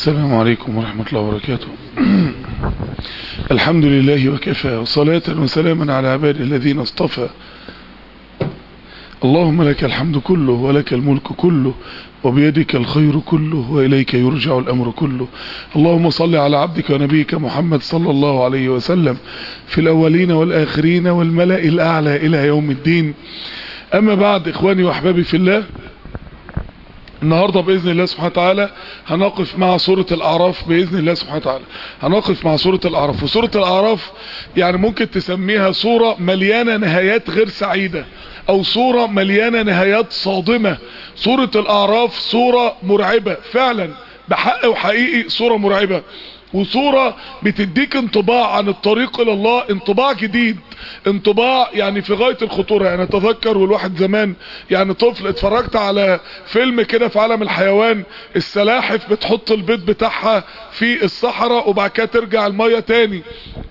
السلام عليكم ورحمة الله وبركاته. الحمد لله وكفى وصلاة وسلاما على عباد الذين اصطفى. اللهم لك الحمد كله ولك الملك كله وبيدك الخير كله وإليك يرجع الأمر كله. اللهم صل على عبدك ونبيك محمد صلى الله عليه وسلم في الأولين والآخرين والملأ الأعلى إلى يوم الدين. أما بعد إخواني وأحبابي في الله النهاردة بإذن الله سبحانه وتعالى هنقف مع سورة الأعراف بإذن الله سبحانه وتعالى هنقف مع سورة الأعراف. وسورة الأعراف يعني ممكن تسميها سورة مليانة نهايات غير سعيدة أو صورة مليانة نهايات صادمة. سورة الأعراف صورة مرعبة فعلا بحق وحقيقي صورة مرعبة. وصورة بتديك انطباع عن الطريق إلى الله انطباع جديد. انطباع يعني في غاية الخطورة. يعني أتذكر والواحد زمان يعني طفل اتفرجت على فيلم كده في عالم الحيوان السلاحف بتحط البيض بتاعها في الصحراء وبعد كده ترجع المية تاني.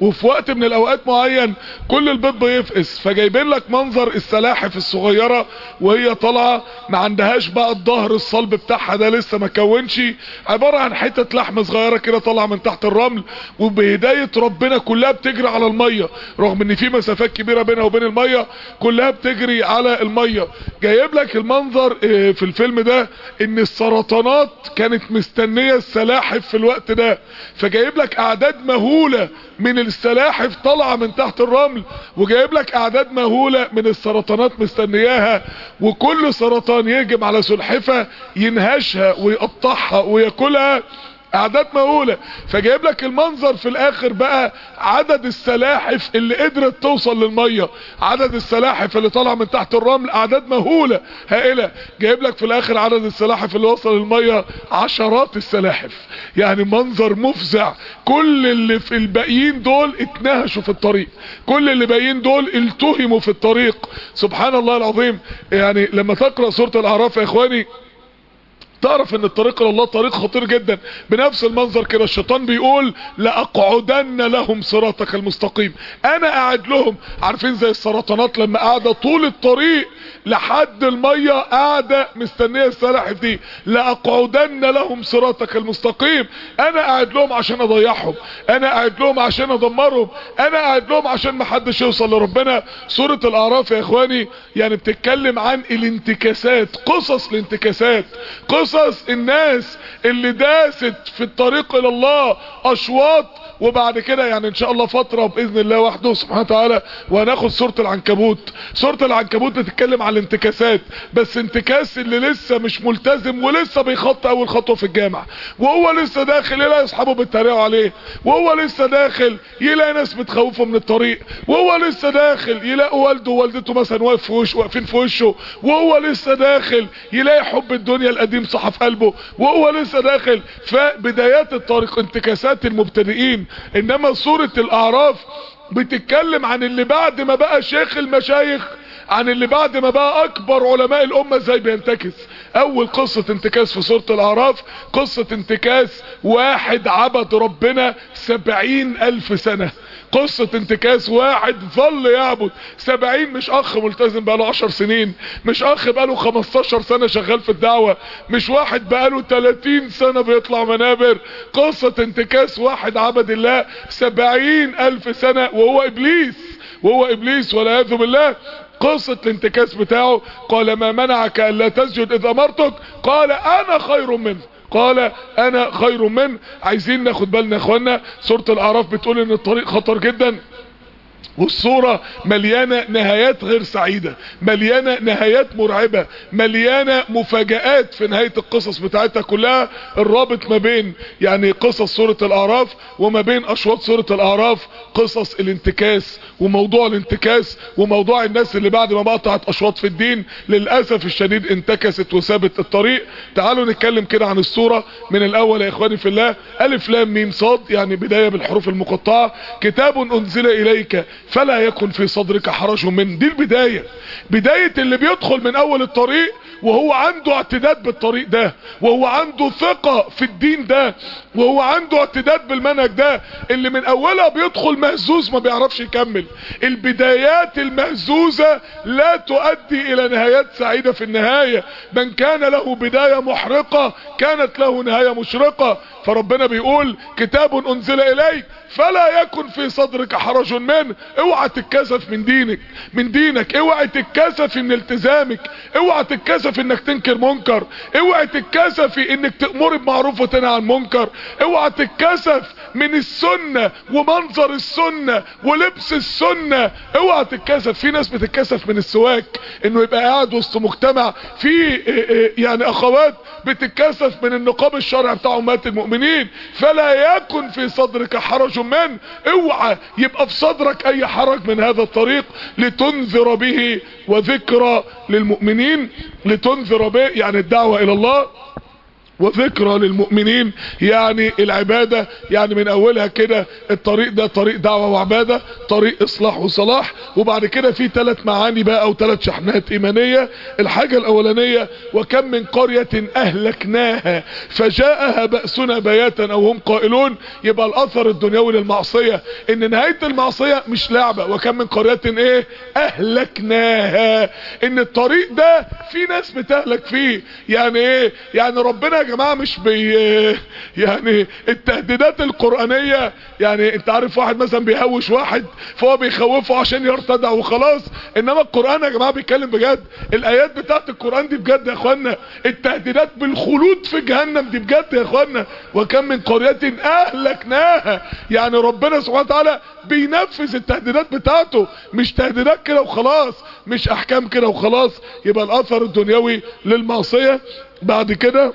وفي وقت من الأوقات معين كل البيض بيفقس. فجايبين لك منظر السلاحف الصغيرة وهي طالعة ما عندهاش بقى الظهر الصلب بتاعها ده لسه ما كونش. عبارة عن حتة لحمة صغيرة كده طالعة من تحت الرمل وبهداية ربنا كلها بتجري على المية رغم إن في مسافات كبيرة بينها وبين المية كلها بتجري على المية. جايب لك المنظر في الفيلم ده إن السرطانات كانت مستنية السلاحف في الوقت ده. فجايب لك أعداد مهولة من السلاحف طالعة من تحت الرمل وجايب لك أعداد مهولة من السرطانات مستنياها. وكل سرطان يهجم على سلحفة ينهشها ويقطعها وياكلها. أعداد مهولة. فجايب لك المنظر في الآخر بقى عدد السلاحف اللي قدرت توصل للمية. عدد السلاحف اللي طالعة من تحت الرمل أعداد مهولة هائلة. جايب لك في الآخر عدد السلاحف اللي وصل للمية عشرات السلاحف. يعني منظر مفزع. كل اللي في الباقيين دول اتنهشوا في الطريق. كل اللي باقيين دول التهموا في الطريق. سبحان الله العظيم. يعني لما تقرأ سورة الأعراف يا إخواني تعرف إن الطريق إلى الله طريق خطير جدا. بنفس المنظر كده الشيطان بيقول لأقعدن لهم صراطك المستقيم. أنا قاعد لهم عارفين زي السرطانات لما قاعدة طول الطريق لحد المية قاعدة مستنية السلاحف دي. لأقعدن لهم صراطك المستقيم. أنا قاعد لهم عشان أضيعهم. أنا قاعد لهم عشان أدمرهم. أنا قاعد لهم عشان محدش يوصل لربنا. سورة الأعراف يا إخواني يعني بتتكلم عن الانتكاسات قصص الانتكاسات قصص قصص الناس اللي داست في الطريق إلى الله أشواط وبعد كده يعني إن شاء الله فترة باذن الله وحده سبحانه وتعالى وهناخد سورة العنكبوت. سورة العنكبوت بتتكلم عن الانتكاسات بس انتكاس اللي لسه مش ملتزم ولسه بيخط أول خطوة في الجامعة. وهو لسه داخل يلاقي أصحابه بيتريقوا عليه. وهو لسه داخل يلاقي ناس بتخوفه من الطريق. وهو لسه داخل يلاقي والده ووالدته مثلا واقف في وشه واقفين في وشه. وهو لسه داخل يلاقي حب الدنيا القديم صح في قلبه. وهو لسه داخل فبدايات الطريق انتكاسات المبتدئين. إنما سورة الأعراف بتتكلم عن اللي بعد ما بقى شيخ المشايخ عن اللي بعد ما بقى أكبر علماء الأمة إزاي بينتكس. أول قصة انتكاس في سورة الأعراف قصة انتكاس واحد عبد ربنا سبعين ألف سنة. قصة انتكاس واحد ظل يعبد. سبعين مش أخ ملتزم بقاله عشر سنين مش أخ بقاله خمستاشر سنة شغال في الدعوة مش واحد بقاله تلاتين سنة بيطلع منابر. قصة انتكاس واحد عبد الله سبعين ألف سنة وهو إبليس وهو إبليس والعياذ بالله. قصة الانتكاس بتاعه قال ما منعك الا تسجد إذ أمرتك؟ قال أنا خير منه قال أنا خير من عايزين ناخد بالنا يا إخوانا. سورة الأعراف بتقول إن الطريق خطر جدا. والصورة مليانة نهايات غير سعيدة مليانة نهايات مرعبة مليانة مفاجآت في نهاية القصص بتاعتها كلها. الرابط ما بين يعني قصص سورة الأعراف وما بين أشواط سورة الأعراف قصص الانتكاس وموضوع الانتكاس وموضوع الناس اللي بعد ما بقطعت أشواط في الدين للأسف الشديد انتكست وسابت الطريق. تعالوا نتكلم كده عن الصورة من الأول يا إخواني في الله. ألف لام ميم صاد يعني بداية بالحروف المقطعة. كتاب أنزل إليك فلا يكن في صدرك حرج من دي البداية. بداية اللي بيدخل من أول الطريق وهو عنده اعتداد بالطريق ده وهو عنده ثقة في الدين ده وهو عنده اعتداد بالمنهج ده. اللي من أولها بيدخل مهزوز ما بيعرفش يكمل. البدايات المهزوزة لا تؤدي إلى نهايات سعيدة في النهاية. من كان له بداية محرقة كانت له نهاية مشرقة. فربنا بيقول كتاب أنزل إليك. فلا يكن في صدرك حرج منه اوعى تتكسف من دينك من دينك. اوعى تتكسف من التزامك. اوعى تتكسف انك تنكر منكر. اوعى تتكسف انك تأمر بمعروف وتنهى عن منكر. اوعى تتكسف من السنة ومنظر السنة ولبس السنة. اوعى تتكسف في ناس بتتكسف من السواك انه يبقى قاعد وسط مجتمع. في يعني اخوات بتتكسف من النقاب الشرعي بتاع امهات المؤمنين. فلا يكن في صدرك حرج من اوعى يبقى في صدرك أي حرج من هذا الطريق لتنذر به وذكرى للمؤمنين لتنذر به يعني الدعوة إلى الله. وذكرى للمؤمنين يعني العبادة يعني من أولها كده الطريق ده طريق دعوة وعبادة طريق إصلاح وصلاح وبعد كده في ثلاث معاني بقى أو ثلاث شحنات إيمانية. الحاجة الأولانية وكم من قرية أهلكناها فجاءها بأسنا بياتا أو هم قائلون يبقى الأثر الدنيوي للمعصية. إن نهاية المعصية مش لعبة. وكم من قرية إيه؟ أهلكناها. إن الطريق ده في ناس بتهلك فيه. يعني إيه؟ يعني ربنا جماعة مش بي يعني التهديدات القرآنية يعني انت عارف واحد مثلا بيهوش واحد فهو بيخوفه عشان يرتدع وخلاص. إنما القرآن يا جماعة بيتكلم بجد. الآيات بتاعت القرآن دي بجد يا اخوانا التهديدات بالخلود في جهنم دي بجد يا اخوانا وكم من قرية أهلكناها. يعني ربنا سبحانه وتعالى بينفذ التهديدات بتاعته. مش تهديدات كده وخلاص مش أحكام كده وخلاص. يبقى الأثر الدنيوي للمعصية. بعد كده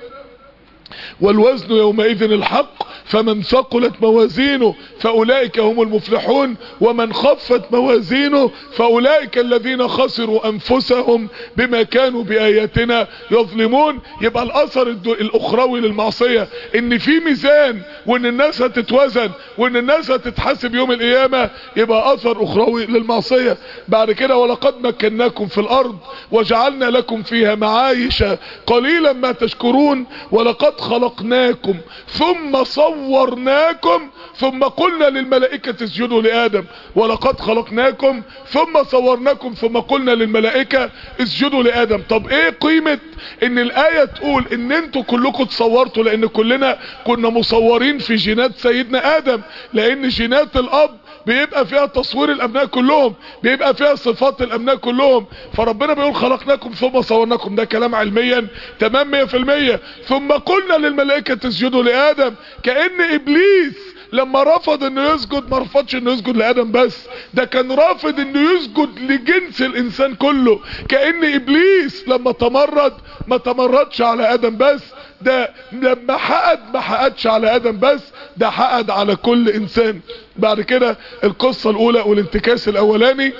والوزن يومئذ الحق فمن ثقلت موازينه فأولئك هم المفلحون ومن خفت موازينه فأولئك الذين خسروا أنفسهم بما كانوا بآياتنا يظلمون. يبقى الأثر الأخروي للمعصية إن في ميزان وإن الناس هتتوزن وإن الناس هتتحاسب يوم القيامة يبقى أثر أخروي للمعصية. بعد كده ولقد مكناكم في الأرض وجعلنا لكم فيها معايش قليلا ما تشكرون ولقد خلقناكم ثم صورناكم ثم قلنا للملائكة اسجدوا لآدم ولقد خلقناكم ثم صورناكم ثم قلنا للملائكة اسجدوا لآدم. طب إيه قيمة إن الآية تقول إن أنتوا كلكم تصورتوا لأن كلنا كنا مصورين في جينات سيدنا آدم لأن جينات الأب بيبقى فيها تصوير الأبناء كلهم بيبقى فيها صفات الأبناء كلهم. فربنا بيقول خلقناكم ثم صورناكم ده كلام علميا. تمام مية في المية. ثم قلنا للملائكة تسجدوا لآدم كأن إبليس لما رفض إنه يسجد ما رفضش إنه يسجد لآدم بس. ده كان رافض إنه يسجد لجنس الإنسان كله. كأن إبليس لما تمرد ما تمردش على آدم بس. ده لما حقد ما حقدش على آدم بس ده حقد على كل إنسان. بعد كده القصة الأولى والانتكاس الأولاني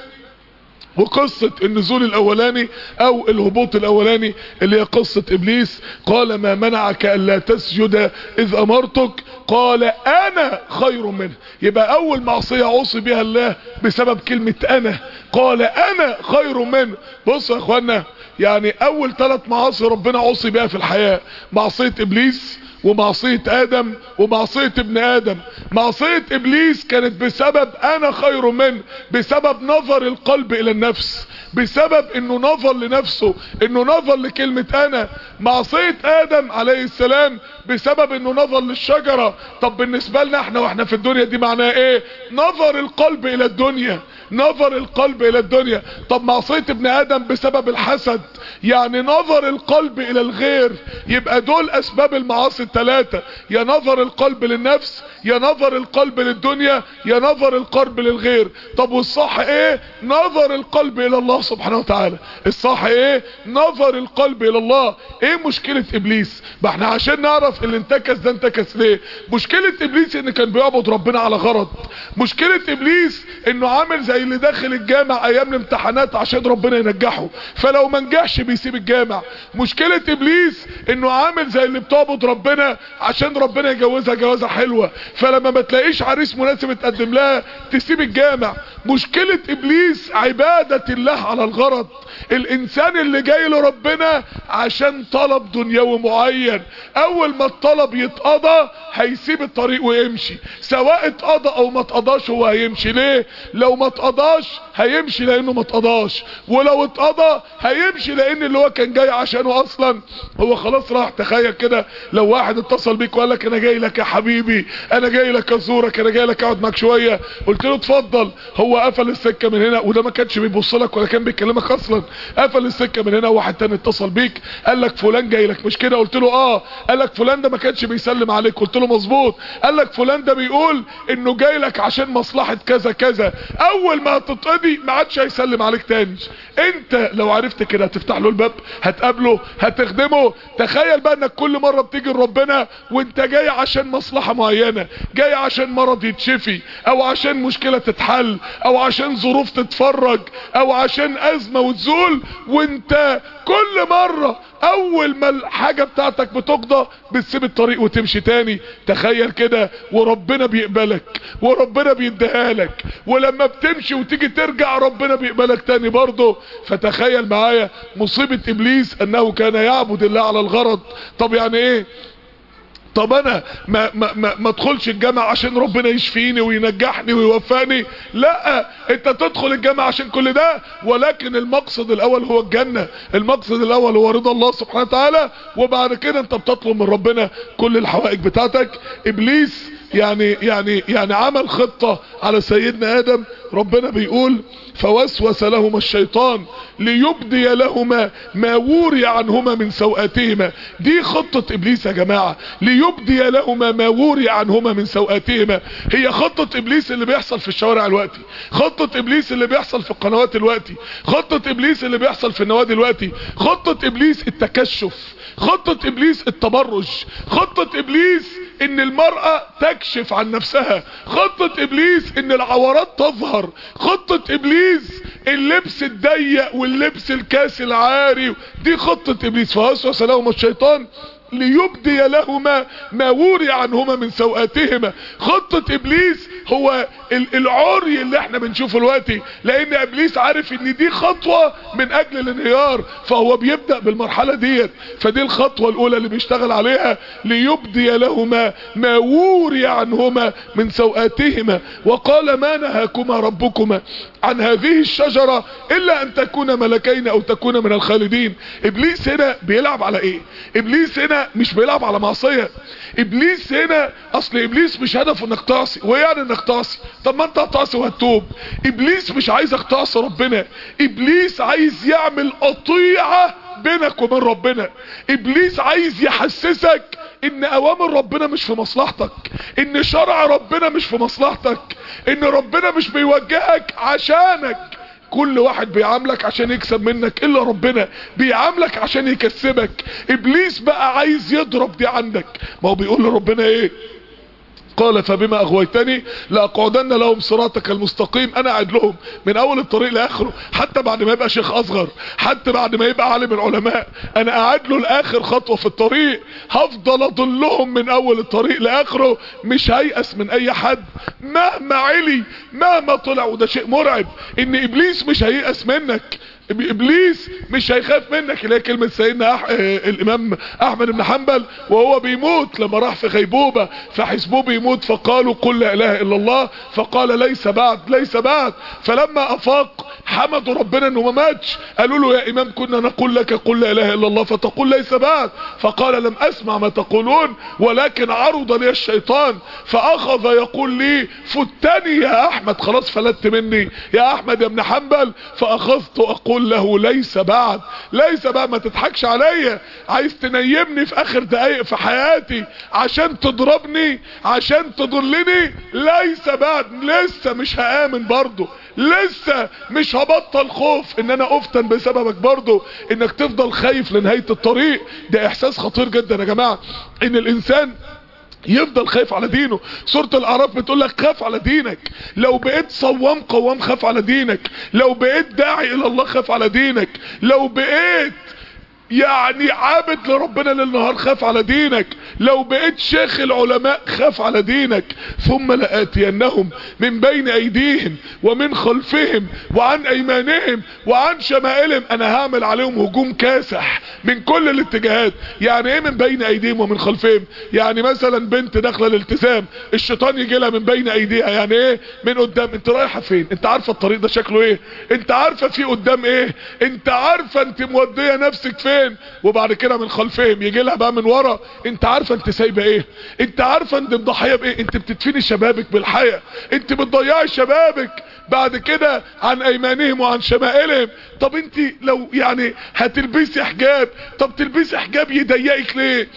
وقصة النزول الأولاني أو الهبوط الأولاني اللي هي قصة إبليس. قال ما منعك ألا تسجد إذ أمرتك؟ قال أنا خير منه. يبقى أول معصية عصي بها الله بسبب كلمة أنا. قال أنا خير منه. بصوا يا إخوانا يعني أول ثلاث معاصي ربنا عصي بها في الحياة. معصية إبليس ومعصية آدم ومعصية ابن آدم. معصية إبليس كانت بسبب أنا خير منه بسبب نظر القلب إلى النفس بسبب إنه نظر لنفسه إنه نظر لكلمة أنا. معصية آدم عليه السلام بسبب إنه نظر للشجرة. طب بالنسبة لنا إحنا وإحنا في الدنيا دي معناها إيه؟ نظر القلب إلى الدنيا. نظر القلب إلى الدنيا. طب معصية ابن آدم بسبب الحسد. يعني نظر القلب إلى الغير. يبقى دول أسباب المعاصي الثلاثة يا نظر القلب للنفس يا نظر القلب للدنيا يا نظر القلب للغير. طب والصح إيه؟ نظر القلب إلى الله سبحانه وتعالى. الصح إيه؟ نظر القلب إلى الله. إيه مشكلة إبليس؟ ما إحنا عشان نعرف اللي انتكس ده انتكس ليه؟ مشكلة إبليس إن كان بيعبد ربنا على غرض. مشكلة إبليس إنه عامل زي اللي داخل الجامع أيام الامتحانات عشان ربنا ينجحه. فلو ما نجحش بيسيب الجامع. مشكلة إبليس إنه عامل زي اللي بتعبد ربنا عشان ربنا يجوزها جوازة حلوة. فلما ما تلاقيش عريس مناسب تقدم لها تسيب الجامع. مشكلة إبليس عبادة الله على الغرض. الإنسان اللي جاي لربنا عشان طلب دنيوي معين أول ما الطلب يتقضى هيسيب الطريق ويمشي. سواء اتقضى أو ما اتقضاش هو هيمشي. ليه؟ لو ما اتقضاش هيمشي لأنه ما اتقضاش. ولو اتقضى هيمشي لأن اللي هو كان جاي عشانه أصلا هو خلاص راح. تخيل كده لو واحد اتصل بيك وقال لك أنا جاي لك يا حبيبي أنا جاي لك ازورك أنا جاي لك أقعد معاك شوية. قلت له اتفضل. هو قفل السكة من هنا وده ما كانش بيبص لك ولا كان بيكلمك أصلا. قفل السكة من هنا واحد تاني اتصل بيك. قال لك فلان جاي لك. مش كده؟ قلت له آه. قال لك فلان ده ما كانش بيسلم عليك. قلت له مظبوط. قال لك فلان ده بيقول إنه جاي لك عشان مصلحة كذا كذا. أول ما هتتقضي ما عادش هيسلم عليك تاني. انت لو عرفت كده هتفتح له الباب هتقابله هتخدمه. تخيل بقى انك كل مرة بتيجي لربنا وانت جاي عشان مصلحة معينة جاي عشان مرض يتشفي أو عشان مشكلة تتحل أو عشان ظروف تتفرج أو عشان أزمة وتزول وانت كل مرة أول ما الحاجة بتاعتك بتقضى بتسيب الطريق وتمشي تاني. تخيل كده وربنا بيقبلك وربنا بيديها لك. ولما بتمشي وتيجي ترجع ربنا بيقبلك تاني برضه. فتخيل معايا مصيبة إبليس أنه كان يعبد الله على الغرض. طب يعني إيه؟ طب أنا ما ما ما, ما أدخلش الجامعة عشان ربنا يشفيني وينجحني ويوفقني؟ لا أنت تدخل الجامعة عشان كل ده ولكن المقصد الأول هو الجنة المقصد الأول هو رضا الله سبحانه وتعالى وبعد كده أنت بتطلب من ربنا كل الحوائج بتاعتك. إبليس يعني يعني يعني عمل خطة على سيدنا آدم. ربنا بيقول فوسوس لهما الشيطان ليبدي لهما ما وري عنهما من سوءاتهما. دي خطة إبليس يا جماعة. ليبدي لهما ما وري عنهما من سوءاتهما. هي خطة إبليس اللي بيحصل في الشوارع الوقتي. خطة إبليس اللي بيحصل في القنوات الوقتي. خطة إبليس اللي بيحصل في النوادي الوقتي. خطة إبليس التكشف. خطة إبليس التبرج. خطة إبليس إن المرأة تكشف عن نفسها. خطة إبليس إن العورات تظهر. خطة إبليس اللبس الضيق واللبس الكاس العاري. دي خطة إبليس. فوسوس لهما الشيطان ليبدي لهما ما وري عنهما من سوءاتهما. خطة إبليس هو العري اللي إحنا بنشوفه دلوقتي لأن إبليس عارف إن دي خطوة من أجل الانهيار فهو بيبدأ بالمرحلة ديت. فدي الخطوة الأولى اللي بيشتغل عليها ليبدي لهما ما وري عنهما من سوءاتهما. وقال ما نهاكما ربكما عن هذه الشجرة إلا أن تكون ملكين أو تكون من الخالدين. إبليس هنا بيلعب على إيه؟ إبليس هنا مش بيلعب على معصية. إبليس هنا أصل إبليس مش هدفه إنك تعصي. وايه يعني إنك تعصي طب ما انت هتعصي وهتوب إبليس مش عايزك تعصي ربنا. إبليس عايز يعمل قطيعة بينك وبين ربنا. إبليس عايز يحسسك إن أوامر ربنا مش في مصلحتك. إن شرع ربنا مش في مصلحتك. إن ربنا مش بيوجهك عشانك. كل واحد بيعاملك عشان يكسب منك إلا ربنا بيعاملك عشان يكسبك. إبليس بقى عايز يضرب دي عندك. ما هو بيقول لربنا إيه؟ قال فبما أغويتني لأقعدن لهم صراطك المستقيم. أنا قاعد لهم من أول الطريق لآخره حتى بعد ما يبقى شيخ أصغر حتى بعد ما يبقى عالم العلماء. أنا قاعد له لآخر خطوة في الطريق هفضل اضلهم من أول الطريق لآخره مش هيأس من أي حد. مهما علي مهما طلع وده شيء مرعب إن إبليس مش هيأس منك. إبليس مش هيخاف منك. اللي هي كلمة سيدنا أح... آه الإمام أحمد بن حنبل وهو بيموت لما راح في غيبوبة. فحسبوه بيموت فقالوا قل لا إله إلا الله. فقال ليس بعد ليس بعد. فلما أفاق حمدوا ربنا إنه ما ماتش. قالوا له يا إمام كنا نقول لك قل لا إله إلا الله فتقول ليس بعد. فقال لم أسمع ما تقولون ولكن عرض لي الشيطان. فأخذ يقول لي فتني يا أحمد. خلاص فلت مني يا أحمد يا ابن حنبل. فأخذت أقول له ليس بعد ليس بعد ما تضحكش عليا. عايز تنيمني في آخر دقايق في حياتي عشان تضربني عشان تضلني؟ ليس بعد لسه مش هآمن برضه. لسه مش هبطل خوف إن أنا أفتن بسببك برضه. إنك تفضل خايف لنهاية الطريق. ده إحساس خطير جدا يا جماعة. إن الإنسان يفضل خايف على دينه. سورة الأعراف بتقول لك خاف على دينك. لو بقيت صوام قوام خاف على دينك. لو بقيت داعي إلى الله خاف على دينك. لو بقيت يعني عابد لربنا للنهار خاف على دينك. لو بقيت شيخ العلماء خاف على دينك. ثم لآتينهم من بين أيديهم ومن خلفهم وعن أيمانهم وعن شمائلهم. أنا هعمل عليهم هجوم كاسح من كل الاتجاهات. يعني إيه من بين أيديهم ومن خلفهم؟ يعني مثلا بنت داخلة الالتزام الشيطان يجي لها من بين أيديها. يعني إيه؟ من قدام. أنت رايحة فين؟ أنت عارفة الطريق ده شكله إيه؟ أنت عارفة في قدام إيه؟ أنت عارفة أنت مودية نفسك فين؟ وبعد كده من خلفهم يجي لها بقى من ورا انت عارفة انت سايبة إيه؟ انت عارفة انت مضحية بإيه؟ انت بتدفني شبابك بالحياة. انت بتضيعي شبابك بعد كده عن أيمانهم وعن شمائلهم. طب انت لو يعني هتلبسي حجاب طب تلبسي حجاب يضيقك ليه؟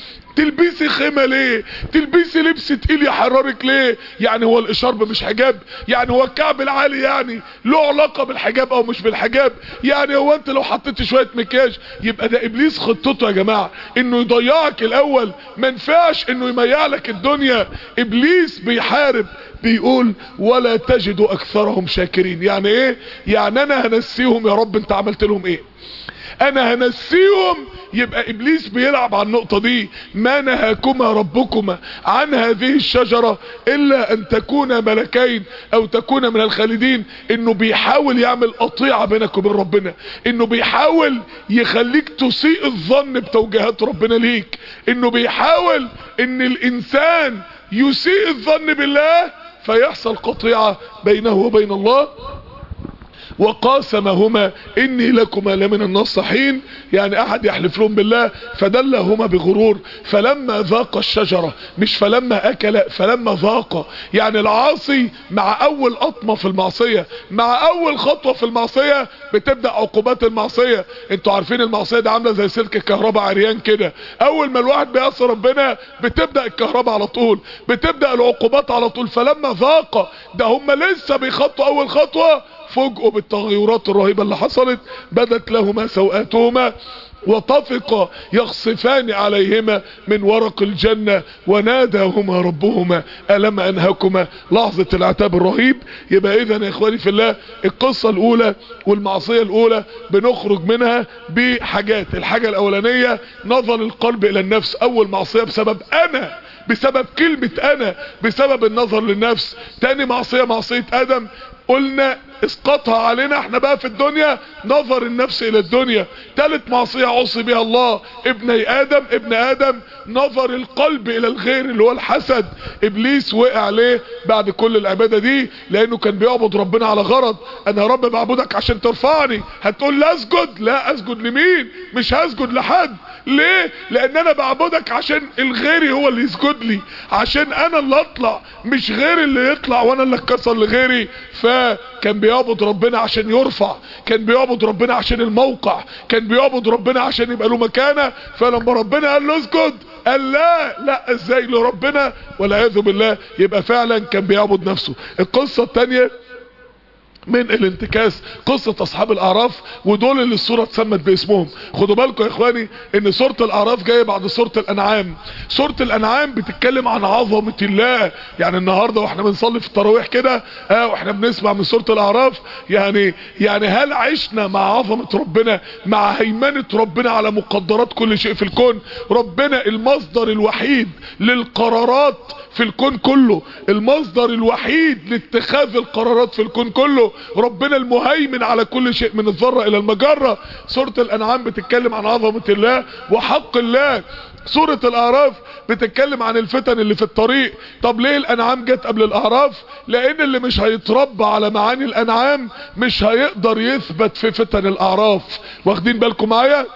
تلبسي خيمة ليه؟ تلبسي لبس تقيل يحررك ليه؟ يعني هو الإشارب مش حجاب يعني هو الكعب العالي يعني له علاقة بالحجاب أو مش بالحجاب؟ يعني هو أنت لو حطيت شوية مكياج يبقى ده إبليس خطته يا جماعة إنه يضيعك الأول. ما ينفعش إنه يميع لك الدنيا. إبليس بيحارب بيقول ولا تجد أكثرهم شاكرين. يعني إيه؟ يعني أنا هنسيهم يا رب. أنت عملت لهم إيه؟ أنا هنسيهم يبقى إبليس بيلعب على النقطة دي. ما نهاكما ربكما عن هذه الشجرة إلا أن تكونا ملكين أو تكونا من الخالدين. إنه بيحاول يعمل قطيعة بينك وبين ربنا. إنه بيحاول يخليك تسيء الظن بتوجيهات ربنا ليك. إنه بيحاول إن الإنسان يسيء الظن بالله فيحصل قطيعة بينه وبين الله. وقاسمهما إني لكما لمن الناصحين. يعني أحد يحلف لهم بالله فدلهما بغرور. فلما ذاق الشجرة مش فلما أكل فلما ذاق. يعني العاصي مع أول قطمة في المعصية مع أول خطوة في المعصية بتبدأ عقوبات المعصية. أنتوا عارفين المعصية دي عاملة زي سلك الكهرباء عريان كده. أول ما الواحد بيعصي ربنا بتبدأ الكهرباء على طول بتبدأ العقوبات على طول. فلما ذاق ده هم لسه بيخطوا أول خطوة فوجئوا بالتغيرات الرهيبة اللي حصلت بدت لهما سوءاتهما وطفق يخصفان عليهما من ورق الجنة وناداهما ربهما ألم أنهكما؟ لحظة العتاب الرهيب. يبقى إذا يا إخواني في الله القصة الأولى والمعصية الأولى بنخرج منها بحاجات. الحاجة الأولانية نظر القلب إلى النفس. أول معصية بسبب أنا بسبب كلمة أنا بسبب النظر للنفس. تاني معصية معصية آدم. قلنا اسقطها علينا إحنا بقى في الدنيا نظر النفس إلى الدنيا. تالت معصية عصي بها الله ابني آدم ابن آدم نظر القلب إلى الغير اللي هو الحسد. إبليس وقع عليه بعد كل العبادة دي؟ لأنه كان بيعبد ربنا على غرض أنا يا رب بعبدك عشان ترفعني. هتقول لا أسجد؟ لا أسجد لمين؟ مش هسجد لحد. ليه؟ لأن أنا بعبدك عشان الغيري هو اللي يسجد لي. عشان أنا اللي أطلع مش غيري اللي يطلع وأنا اللي أتكسر لغيري. فكان بيعبد ربنا عشان يرفع كان بيعبد ربنا عشان الموقع كان بيعبد ربنا عشان يبقى له مكانة. فلما ربنا قال له اسجد قال لا لا إزاي لربنا؟ والعياذ بالله يبقى فعلا كان بيعبد نفسه. القصة الثانية من الانتكاس قصة أصحاب الأعراف ودول اللي الصورة اتسمت باسمهم. خدوا بالكم يا إخواني إن سورة الأعراف جاية بعد سورة الأنعام. سورة الأنعام بتتكلم عن عظمة الله. يعني النهاردة وإحنا بنصلي في التراويح كده آه وإحنا بنسمع من سورة الأعراف يعني يعني هل عشنا مع عظمة ربنا مع هيمنة ربنا على مقدرات كل شيء في الكون؟ ربنا المصدر الوحيد للقرارات في الكون كله. المصدر الوحيد لاتخاذ القرارات في الكون كله ربنا المهيمن على كل شيء من الذرة إلى المجرة. سورة الأنعام بتتكلم عن عظمة الله وحق الله. سورة الأعراف بتتكلم عن الفتن اللي في الطريق. طب ليه الأنعام جت قبل الأعراف؟ لأن اللي مش هيتربى على معاني الأنعام مش هيقدر يثبت في فتن الأعراف. واخدين بالكم معايا؟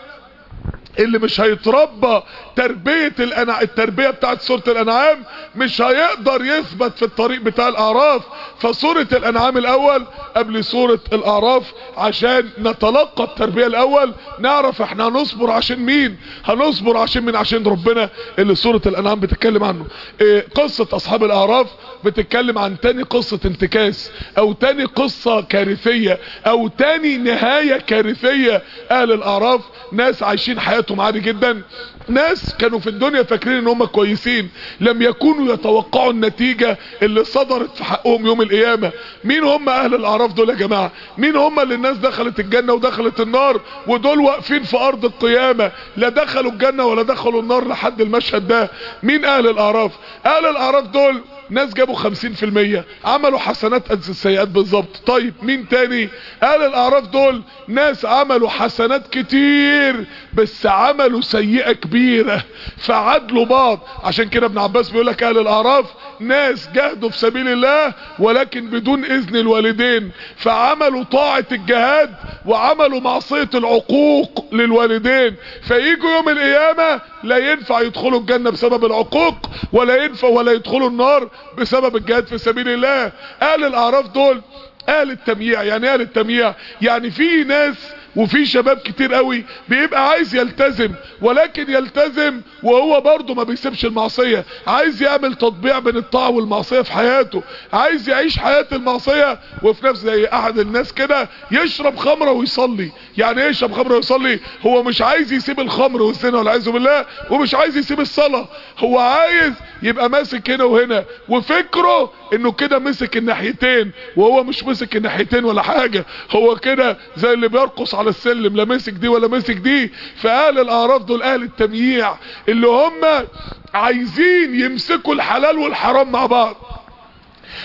اللي مش هيتربى تربية الأنع... التربية بتاعت سورة الأنعام مش هيقدر يثبت في الطريق بتاع الأعراف. فسورة الأنعام الأول قبل سورة الأعراف عشان نتلقى التربية الأول نعرف إحنا هنصبر عشان مين؟ هنصبر عشان مين؟ عشان ربنا اللي سورة الأنعام بتتكلم عنه. إيه قصة أصحاب الأعراف بتتكلم عن تاني قصة انتكاس أو تاني قصة كارثية أو تاني نهاية كارثية. أهل الأعراف ناس عايشين حياة حياتهم عادي جدا. ناس كانوا في الدنيا فاكرين إن هم كويسين. لم يكونوا يتوقعوا النتيجة اللي صدرت في حقهم يوم القيامة. مين هم أهل الأعراف دول يا جماعة؟ مين هم اللي الناس دخلت الجنة ودخلت النار؟ ودول واقفين في أرض القيامة. لا دخلوا الجنة ولا دخلوا النار لحد المشهد ده. مين أهل الأعراف؟ أهل الأعراف دول ناس جابوا خمسين في المية عملوا حسنات قد السيئات بالظبط. طيب مين تاني؟ أهل الأعراف دول ناس عملوا حسنات كتير بس عملوا سيئة كبيرة فعدلوا بعض. عشان كده ابن عباس بيقول لك أهل الأعراف ناس جهدوا في سبيل الله ولكن بدون إذن الوالدين. فعملوا طاعة الجهاد وعملوا معصية العقوق للوالدين. فييجوا يوم القيامة لا ينفع يدخلوا الجنة بسبب العقوق ولا ينفع ولا يدخلوا النار بسبب الجهاد في سبيل الله. أهل الأعراف دول أهل التمييع يعني أهل التمييع. يعني في ناس وفي شباب كتير قوي بيبقى عايز يلتزم ولكن يلتزم وهو برضه ما بيسيبش المعصية. عايز يعمل تطبيع بين الطاعة والمعصية في حياته. عايز يعيش حياة المعصية وفي نفس زي أحد الناس كده يشرب خمرة ويصلي. يعني إيه يشرب خمرة ويصلي؟ هو مش عايز يسيب الخمر والزنا والعياذ بالله ومش عايز يسيب الصلاة. هو عايز يبقى ماسك هنا وهنا. وفكره إنه كده مسك الناحيتين وهو مش مسك الناحيتين ولا حاجة. هو كده زي اللي بيرقص السلم لا مسك دي ولا مسك دي. فاهل الأعراف دول أهل التمييع اللي هم عايزين يمسكوا الحلال والحرام مع بعض.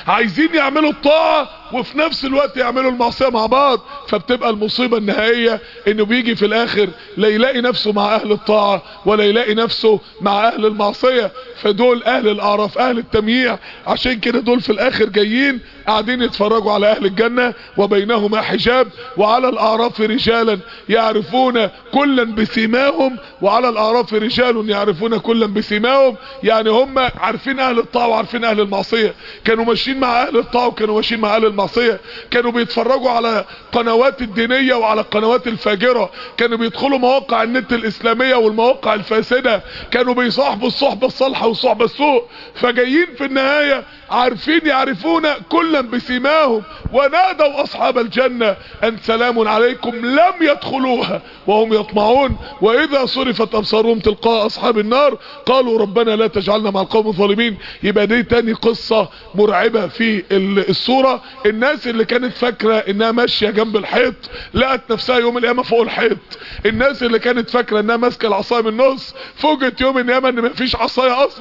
عايزين يعملوا الطاعة وفي نفس الوقت يعملوا المعصية مع بعض. فبتبقى المصيبة النهائية إنه بيجي في الآخر لا يلاقي نفسه مع أهل الطاعة ولا يلاقي نفسه مع أهل المعصية. فدول أهل الأعراف أهل التمييع. عشان كده دول في الآخر جايين قاعدين يتفرجوا على أهل الجنة وبينهما حجاب. وعلى الأعراف رجالا يعرفون كلا بسيماهم. وعلى الأعراف رجال يعرفون كلا بسيماهم. يعني هم عارفين أهل الطاعة وعارفين أهل المعصية. كانوا ماشيين مع أهل الطاعة وكانوا ماشيين مع أهل المعصية. كانوا بيتفرجوا على قنوات الدينية وعلى القنوات الفاجرة. كانوا بيدخلوا مواقع النت الإسلامية والمواقع الفاسدة. كانوا بيصاحبوا الصحبة الصالحة والصحبة السوء فجايين في النهاية عارفين يعرفون كلا بسيماهم ونادوا أصحاب الجنة. أن سلام عليكم لم يدخلوها وهم يطمعون. وإذا صرفت أبصارهم تلقاء أصحاب النار قالوا ربنا لا تجعلنا مع القوم الظالمين. يبقى دي تاني قصة مرعبة في الصورة. الناس اللي كانت فاكرة إنها ماشية جنب الحيط لقت نفسها يوم القيامة فوق الحيط. الناس اللي كانت فاكرة إنها ماسكة العصاية من النص فوجت يوم القيامة إن مفيش عصاية أصلا.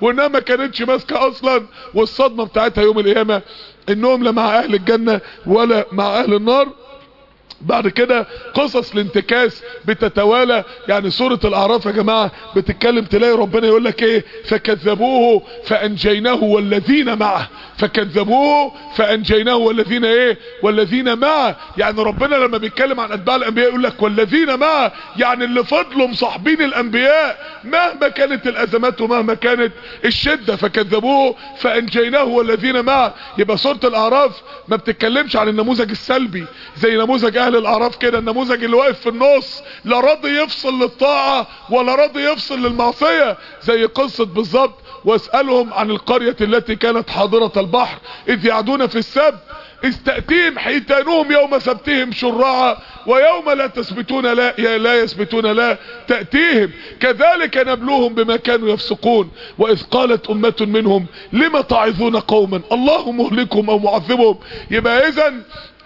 وانها ما كانتش ماسكة أصلا. والصدمة بتاعتها يوم القيامة إنهم لا مع أهل الجنة ولا مع أهل النار. بعد كده قصص الانتكاس بتتوالى. يعني سورة الأعراف يا جماعة بتتكلم تلاقي ربنا يقول لك إيه؟ فكذبوه فأنجيناه والذين معه. فكذبوه فأنجيناه والذين إيه؟ والذين معه يعني ربنا لما بيتكلم عن أتباع الأنبياء يقول لك والذين معه يعني اللي فضلوا مصاحبين الأنبياء مهما كانت الأزمات ومهما كانت الشدة فكذبوه فأنجيناه والذين معه يبقى سورة الأعراف ما بتتكلمش عن النموذج السلبي زي نموذج أهل الأعراف كده النموذج اللي واقف في النص لا راضي يفصل للطاعة ولا راضي يفصل للمعصية زي قصة بالظبط واسألهم عن القرية التي كانت حاضرة البحر. إذ يعدون في السبت استأتيهم حيتانهم يوم سبتهم شرعا ويوم لا تثبتون لا لا يثبتون لا تأتيهم. كذلك نبلوهم بما كانوا يفسقون. وإذ قالت أمة منهم لما تعظون قوما؟ الله مهلكهم أو معذبهم. يبقى إذا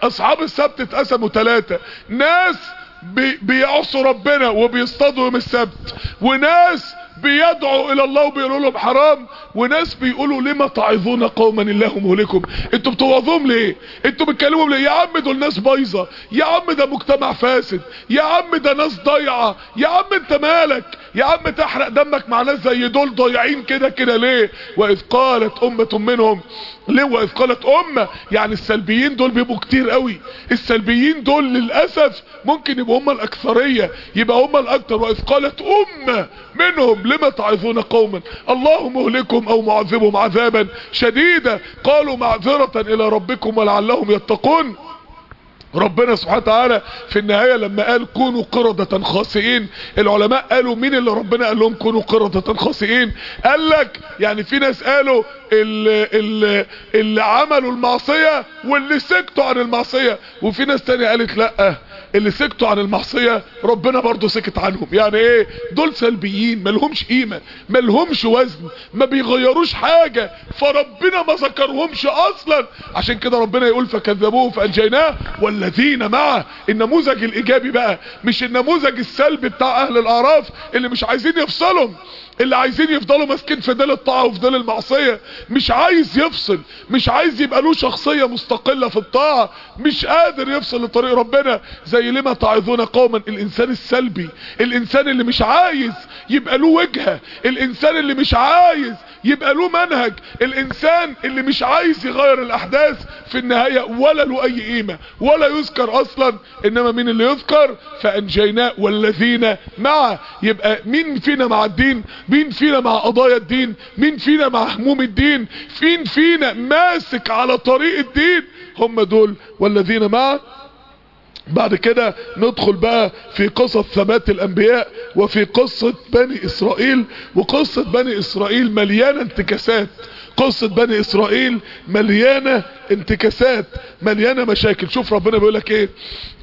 أصحاب السبت اتقسموا ثلاثة ناس بي بيعصوا ربنا وبيصطادوا يوم السبت. وناس بيدعوا إلى الله وبيقولوا لهم حرام وناس بيقولوا لما تعظون قوما الله مهلكم أنتوا بتوعظوهم ليه؟ أنتوا بتكلموا ليه؟ يا عم دول ناس بايظة يا عم ده مجتمع فاسد يا عم ده ناس ضايعة يا عم انت مالك؟ يا عم تحرق دمك مع ناس زي دول ضايعين كده كده ليه؟ وإذ قالت أمة منهم ليه وإذ قالت أمة؟ يعني السلبيين دول بيبقوا كتير قوي. السلبيين دول للأسف ممكن يبقوا هم الأكثرية يبقى هم الأكثر. وإذ قالت أمة منهم لما تعظون قوما؟ الله مهلكهم أو معذبهم عذابا شديدا. قالوا معذرة إلى ربكم ولعلهم يتقون. ربنا سبحانه وتعالى في النهاية لما قال كونوا قردة خاسئين العلماء قالوا مين اللي ربنا قال لهم كونوا قردة خاسئين؟ قال لك يعني في ناس قالوا اللي, اللي, اللي عملوا المعصية واللي سكتوا عن المعصية وفي ناس تانية قالت لأ. اللي سكتوا عن المعصية ربنا برضو سكت عنهم. يعني إيه؟ دول سلبيين ملهمش قيمة ملهمش وزن ما بيغيروش حاجة. فربنا ما ذكرهمش أصلا. عشان كده ربنا يقول فكذبوه فأنجيناه والذين معه. النموذج الإيجابي بقى مش النموذج السلبي بتاع أهل الأعراف اللي مش عايزين يفصلهم. اللي عايزين يفضلوا ماسكين في ديل الطاعة وفي ديل المعصية مش عايز يفصل مش عايز يبقى له شخصية مستقلة في الطاعة مش قادر يفصل لطريق ربنا زي لما تعظون قوما الإنسان السلبي الإنسان اللي مش عايز يبقى له وجهة الإنسان اللي مش عايز يبقى له منهج. الإنسان اللي مش عايز يغير الأحداث في النهاية ولا له أي قيمة ولا يذكر أصلا. إنما مين اللي يذكر؟ فأنجيناه والذين معه. يبقى مين فينا مع الدين؟ مين فينا مع قضايا الدين؟ مين فينا مع هموم الدين؟ مين فينا ماسك على طريق الدين؟ هم دول والذين معه بعد كده ندخل بقى في قصص ثبات الأنبياء وفي قصة بني إسرائيل وقصة بني إسرائيل مليانة انتكاسات. قصة بني إسرائيل مليانة انتكاسات مليانة مشاكل. شوف ربنا بيقولك إيه؟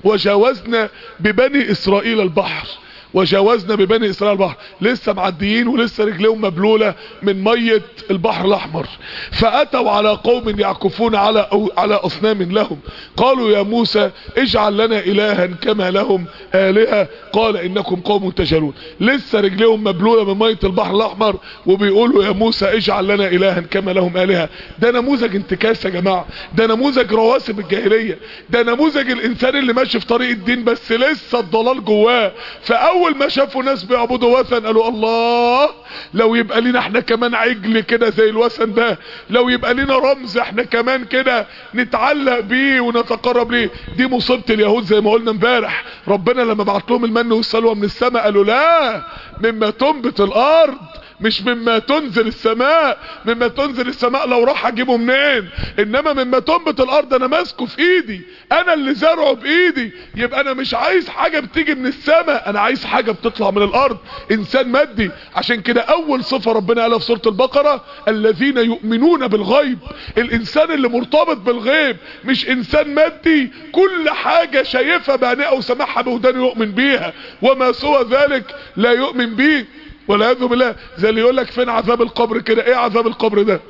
وجاوزنا ببني إسرائيل البحر. وجاوزنا ببني إسرائيل البحر. لسه معديين ولسه رجليهم مبلولة من مية البحر الأحمر. فأتوا على قوم يعكفون على على أصنام لهم. قالوا يا موسى اجعل لنا إلها كما لهم آلهة. قال إنكم قوم تجهلون. لسه رجليهم مبلولة من مية البحر الأحمر. وبيقولوا يا موسى اجعل لنا إلها كما لهم آلهة. ده نموذج انتكاس يا جماعة. ده نموذج رواسب الجاهلية. ده نموذج الإنسان اللي ماشي في طريق الدين بس لسه الضلال جواه. فأول أول ما شافوا ناس بيعبدوا وثن قالوا الله لو يبقى لنا إحنا كمان عجل كده زي الوثن ده لو يبقى لنا رمز إحنا كمان كده نتعلق بيه ونتقرب ليه. دي مصيبة اليهود زي ما قلنا امبارح. ربنا لما بعت لهم المن والسلوى من السماء قالوا لا مما تنبت الأرض. مش مما تنزل السماء مما تنزل السماء لو راح أجيبه منين؟ إنما مما تنبت الأرض أنا ماسكه في إيدي أنا اللي زرعه بايدي يبقى أنا مش عايز حاجة بتيجي من السماء أنا عايز حاجة بتطلع من الأرض. إنسان مادي عشان كده أول صفة ربنا قالها في سورة البقرة الذين يؤمنون بالغيب. الإنسان اللي مرتبط بالغيب مش إنسان مادي كل حاجة شايفها بعينيه أو سمعها يؤمن بيها. وما سوى ذلك لا يؤمن بيه والعياذ بالله زي اللي يقول لك فين عذاب القبر كده؟ إيه عذاب القبر ده؟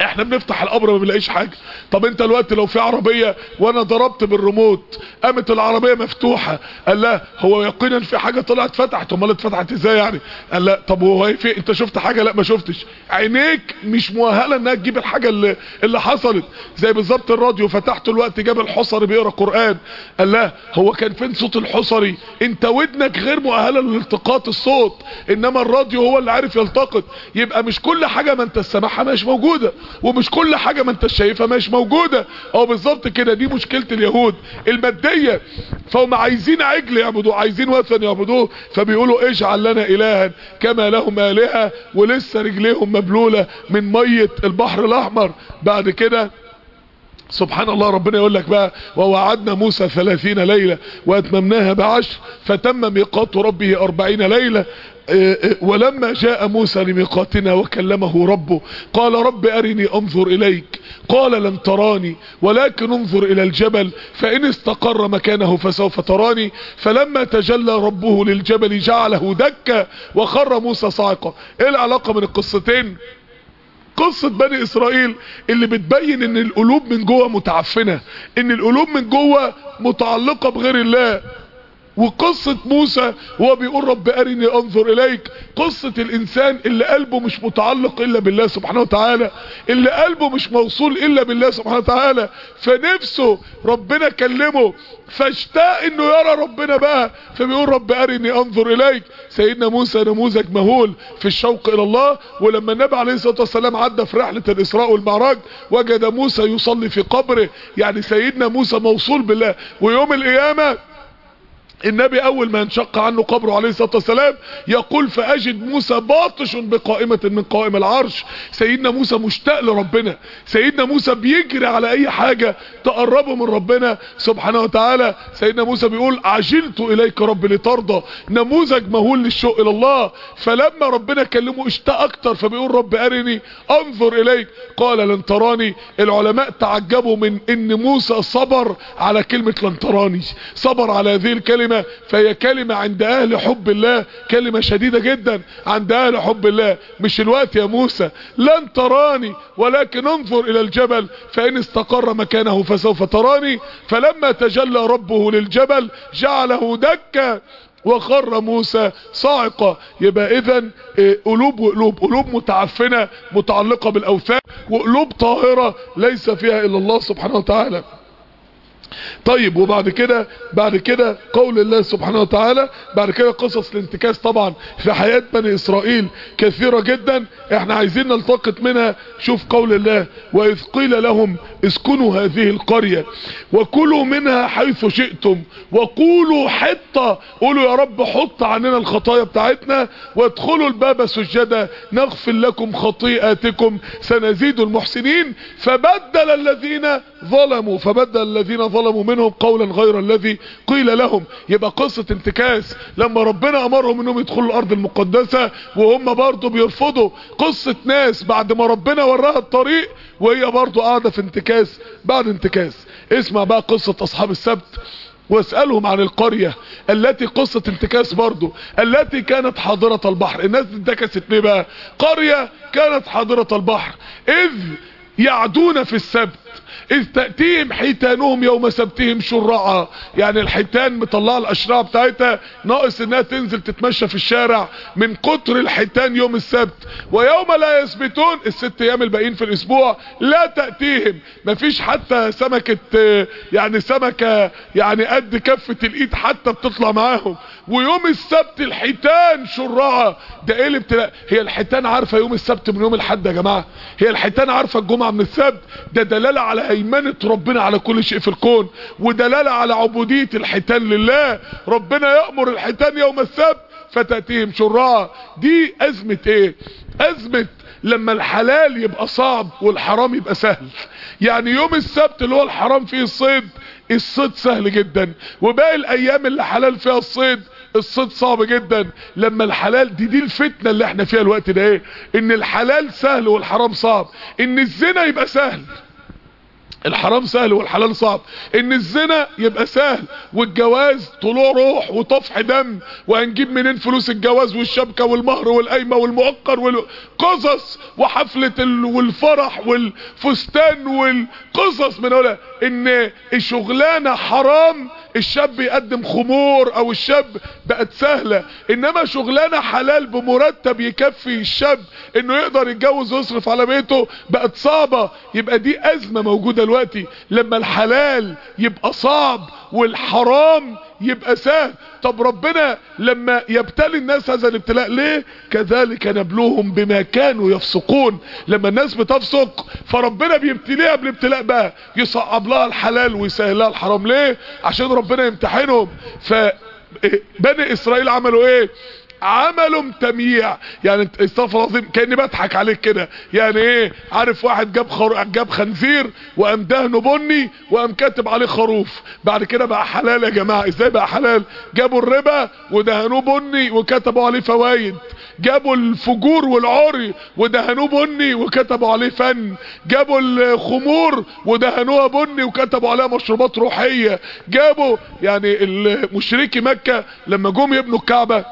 إحنا بنفتح القبر ما بنلاقيش حاجة. طب انت الوقت لو في عربية وأنا ضربت بالريموت قامت العربية مفتوحة قال لا هو يقينا في حاجة طلعت فتحت. أمال اتفتحت إزاي يعني؟ قال لا. طب هو في؟ أنت شفت حاجة؟ لا ما شفتش. عينيك مش مؤهلة إنها تجيب الحاجة اللي اللي حصلت. زي بالظبط الراديو فتحته الوقت جاب الحصري بيقرأ قرآن. قال لا هو كان فين صوت الحصري؟ انت ودنك غير مؤهلة لالتقاط الصوت. إنما الراديو هو اللي عارف يلتقط. يبقى مش كل حاجة ما أنت سامعها مش موجودة. ومش كل حاجة ما انت شايفها مش موجودة. آه بالظبط كده دي مشكلة اليهود. المادية فهم عايزين عجل يعبدوه عايزين وثن يعبدوه فبيقولوا اجعل لنا الها كما لهم آلهة ولسه رجليهم مبلولة من مية البحر الأحمر. بعد كده سبحان الله ربنا يقول لك بقى ووعدنا موسى ثلاثين ليلة وأتممناها بعشر فتم ميقات ربه أربعين ليلة ولما جاء موسى لميقاتنا وكلمه ربه قال رب أرني أنظر إليك قال لن تراني ولكن انظر إلى الجبل فإن استقر مكانه فسوف تراني فلما تجلى ربه للجبل جعله دكا وخر موسى صاعقا. إيه العلاقة من القصتين؟ قصة بني إسرائيل اللي بتبين إن القلوب من جوه متعفنة إن القلوب من جوه متعلقة بغير الله. وقصة موسى وهو بيقول رب أرني أنظر إليك. قصة الإنسان اللي قلبه مش متعلق إلا بالله سبحانه وتعالى اللي قلبه مش موصول إلا بالله سبحانه وتعالى فنفسه ربنا كلمه فاشتاق إنه يرى ربنا بقى فبيقول رب أرني أنظر إليك. سيدنا موسى نموذج مهول في الشوق إلى الله ولما النبي عليه الصلاة والسلام عدى في رحلة الإسراء والمعراج وجد موسى يصلي في قبره. يعني سيدنا موسى موصول بالله. ويوم القيامة النبي أول ما ينشق عنه قبره عليه الصلاة والسلام يقول فأجد موسى باطش بقائمة من قائم العرش. سيدنا موسى مشتاق لربنا. سيدنا موسى بيجري على أي حاجة تقربه من ربنا سبحانه وتعالى. سيدنا موسى بيقول عجلت إليك رب لترضى. نموذج مهول للشوق إلى الله. فلما ربنا كلمه اشتاق أكتر فبيقول رب أرني أنظر إليك. قال لن تراني. العلماء تعجبوا من إن موسى صبر على كلمة لن تراني. صبر على هذه فهي كلمة عند أهل حب الله كلمة شديدة جدا عند أهل حب الله. مش الوقت يا موسى لن تراني ولكن انظر إلى الجبل فإن استقر مكانه فسوف تراني. فلما تجلى ربه للجبل جعله دكا وخر موسى صاعقة. يبقى اذا قلوب وقلوب قلوب متعفنة متعلقة بالأوثان وقلوب طاهرة ليس فيها إلا الله سبحانه وتعالى. طيب وبعد كده بعد كده قول الله سبحانه وتعالى بعد كده قصص الانتكاس طبعا. في حياة بني إسرائيل كثيرة جدا إحنا عايزين نلتقط منها. شوف قول الله وإذ قيل لهم اسكنوا هذه القرية وكلوا منها حيث شئتم وقولوا حطة. قولوا يا رب حط عننا الخطايا بتاعتنا وادخلوا الباب سجدا نغفر لكم خطيئاتكم سنزيد المحسنين. فبدل الذين ظلموا فبدل الذين ظلموا منهم قولا غير الذي قيل لهم. يبقى قصة انتكاس. لما ربنا أمرهم إنهم يدخلوا الأرض المقدسة وهم برضو بيرفضوا قصة ناس بعد ما ربنا وراها الطريق وهي برضو قاعدة في انتكاس. بعد انتكاس. اسمع بقى قصة أصحاب السبت واسألهم عن القرية التي قصة انتكاس برضو التي كانت حاضرة البحر. الناس انتكست ليه بقى؟ قرية كانت حاضرة البحر. إذ يعدون في السبت إذ تأتيهم حيتانهم يوم سبتهم شرعا يعني الحيتان مطلعه الاشراع بتاعتها ناقص إنها تنزل تتمشى في الشارع من كتر الحيتان يوم السبت. ويوم لا يثبتون الست أيام الباقيين في الأسبوع لا تأتيهم. مفيش حتى سمكة يعني سمكة يعني قد كفة الإيد حتى بتطلع معاهم. ويوم السبت الحيتان شرعا ده إيه الابتلاء هي الحيتان عارفة يوم السبت من يوم الحد يا جماعة. هي الحيتان عارفة الجمعة من السبت. ده دلالة على هيمنة ربنا على كل شيء في الكون ودلالة على عبودية الحيتان لله. ربنا يأمر الحيتان يوم السبت فتأتيهم شرعا دي أزمة إيه؟ أزمة لما الحلال يبقى صعب والحرام يبقى سهل. يعني يوم السبت اللي هو الحرام فيه الصيد الصيد سهل جدا. وباقي الأيام اللي حلال فيها الصيد الصيد صعب جدا. لما الحلال دي دي الفتنة اللي إحنا فيها الوقت ده إيه؟ إن الحلال سهل والحرام صعب. إن الزنا يبقى سهل. الحرام سهل والحلال صعب. إن الزنا يبقى سهل والجواز طلوع روح وطفح دم وهنجيب منين فلوس الجواز والشبكة والمهر والقايمة والمؤقر والقصص وحفلة ال... والفرح والفستان والقصص من هنا إن الشغلانة حرام الشاب يقدم خمور أو الشاب بقت سهلة. إنما شغلانة حلال بمرتب يكفي الشاب إنه يقدر يتجوز ويصرف على بيته بقت صعبة. يبقى دي أزمة موجودة دلوقتي. لما الحلال يبقى صعب والحرام يبقى سهل. طب ربنا لما يبتلي الناس هذا الابتلاء ليه؟ كذلك نبلوهم بما كانوا يفسقون. لما الناس بتفسق فربنا بيبتليها بالابتلاء بقى. يصعب لها الحلال ويسهل لها الحرام. ليه؟ عشان ربنا يمتحنهم. فبني إسرائيل عملوا إيه؟ عملوا تمييع. يعني استغفر العظيم كأني بضحك عليك كده. يعني إيه؟ عارف واحد جاب خر... جاب خنزير وقام دهنه بني وقام كاتب عليه خروف. بعد كده بقى حلال يا جماعة. إزاي بقى حلال؟ جابوا الربا ودهنوه بني وكتبوا عليه فوايد. جابوا الفجور والعري ودهنوه بني وكتبوا عليه فن. جابوا الخمور ودهنوها بني وكتبوا عليها مشروبات روحية. جابوا يعني المشركي مكة لما جم يبنوا الكعبة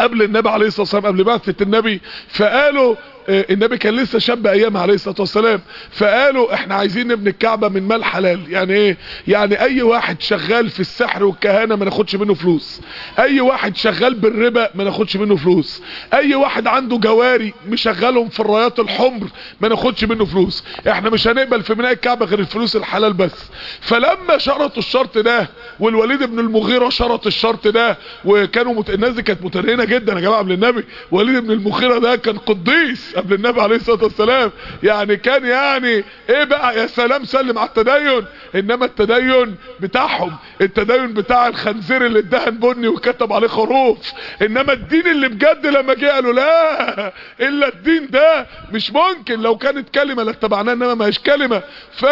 قبل النبي عليه الصلاة والسلام قبل بعثة النبي فقالوا النبي كان لسه شاب أيام عليه الصلاة والسلام فقالوا إحنا عايزين نبني الكعبة من مال حلال. يعني إيه؟ يعني أي واحد شغال في السحر والكهانة ما ناخدش منه فلوس. أي واحد شغال بالربا ما ناخدش منه فلوس. أي واحد عنده جواري مشغلهم في الرايات الحمر ما ناخدش منه فلوس. إحنا مش هنقبل في بناء الكعبة غير الفلوس الحلال بس. فلما شرطوا الشرط ده والوليد بن المغيرة شرط الشرط ده وكانوا مت... الناس دي كانت متدينه جدا يا جماعة قبل النبي. وليد بن المغيرة ده كان قديس. قبل النبي عليه الصلاة والسلام. يعني كان يعني إيه بقى؟ يا سلام سلم على التدين. إنما التدين بتاعهم التدين بتاع الخنزير اللي ادهن بني وكتب عليه خروف. إنما الدين اللي بجد لما جه قالوا لا إلا الدين ده مش ممكن. لو كانت كلمة لاتبعناها إنما ما هيش كلمة. ف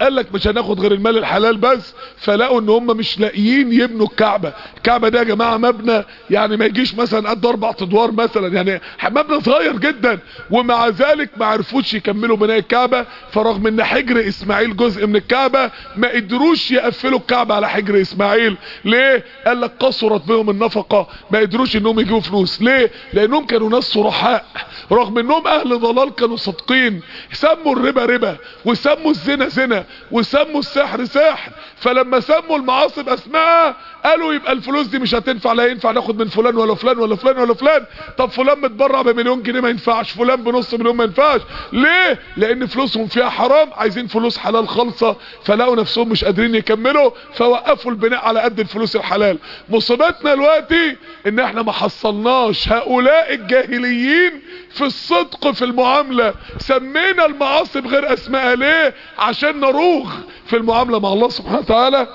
قال لك مش هناخد غير المال الحلال بس فلقوا إن هم مش لاقيين يبنوا الكعبة. الكعبة ده يا جماعة مبنى يعني ما يجيش مثلا قد أربع أدوار مثلا يعني مبنى صغير جدا. ومع ذلك ما عرفوش يكملوا بناء الكعبة فرغم إن حجر إسماعيل جزء من الكعبة ما قدروش يقفلوا الكعبة على حجر إسماعيل. ليه؟ قال لك قصرت بهم النفقة ما قدروش إنهم يجيبوا فلوس. ليه؟ لأنهم كانوا ناس صرحاء. رغم إنهم أهل ضلال كانوا صادقين. سموا الربا ربا وسموا الزنا زنا. وسموا السحر سحر فلما سموا المعاصي باسمائها قالوا يبقى الفلوس دي مش هتنفع لا ينفع ناخد من فلان ولا فلان ولا فلان ولا فلان. طب فلان متبرع بمليون جنيه ما ينفعش فلان بنص مليون ما ينفعش. ليه؟ لأن فلوسهم فيها حرام عايزين فلوس حلال خالصة. فلقوا نفسهم مش قادرين يكملوا فوقفوا البناء على قد الفلوس الحلال. مصيبتنا دلوقتي إن إحنا ما حصلناش هؤلاء الجاهليين في الصدق في المعاملة. سمينا المعاصي بغير اسمائها ليه؟ عشان نروغ في المعاملة مع الله سبحانه وتعالى.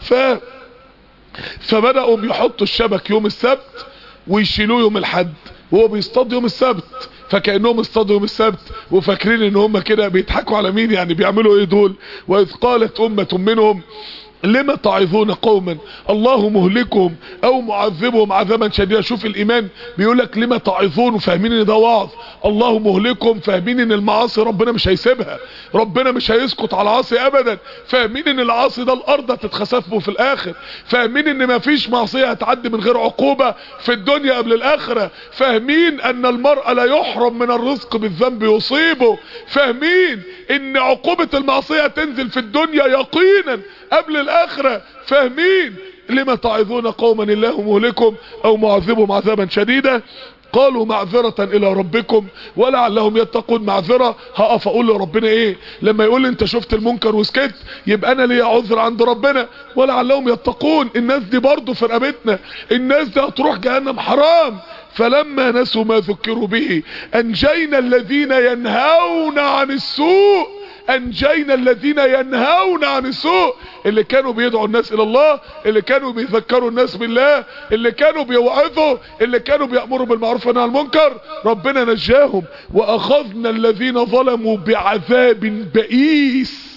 ف فبدأوا يحطوا الشبك يوم السبت ويشيلوه يوم الحد وهو بيصطاد يوم السبت. فكأنهم اصطادوا يوم السبت وفاكرين إن هم كده بيضحكوا على مين يعني؟ بيعملوا إيه دول؟ وإذ قالت أمة منهم لما تعظون قوما؟ الله مهلكهم أو معذبهم عذابا شديدا. شوف الإيمان بيقول لك لما تعظون؟ وفاهمين إن ده وعظ. الله مهلكهم فاهمين إن المعاصي ربنا مش هيسيبها. ربنا مش هيسكت على العاصي ابدا. فاهمين إن العاصي ده الأرض هتتخسف به في الآخر. فاهمين إن مفيش معصية هتعدي من غير عقوبة في الدنيا قبل الآخرة. فاهمين أن المرء لا يحرم من الرزق بالذنب يصيبه. فاهمين إن عقوبة المعصية تنزل في الدنيا يقينا. قبل الآخرة فاهمين لما تعظون قوما الله مهلكم أو معذبهم عذابا شديدا؟ قالوا معذرة إلى ربكم ولعلهم يتقون معذرة. هقف أقول لربنا إيه؟ لما يقول لي أنت شفت المنكر وسكت يبقى أنا ليا عذر عند ربنا. ولعلهم يتقون. الناس دي برضو في رقبتنا الناس دي هتروح جهنم حرام. فلما نسوا ما ذكروا به أنجينا الذين ينهون عن السوء. أنجينا الذين ينهون عن السوء اللي كانوا بيدعوا الناس إلى الله اللي كانوا بيذكروا الناس بالله اللي كانوا بيوعظوا اللي كانوا بيأمروا بالمعروف عن المنكر. ربنا نجاهم. وأخذنا الذين ظلموا بعذاب بئيس.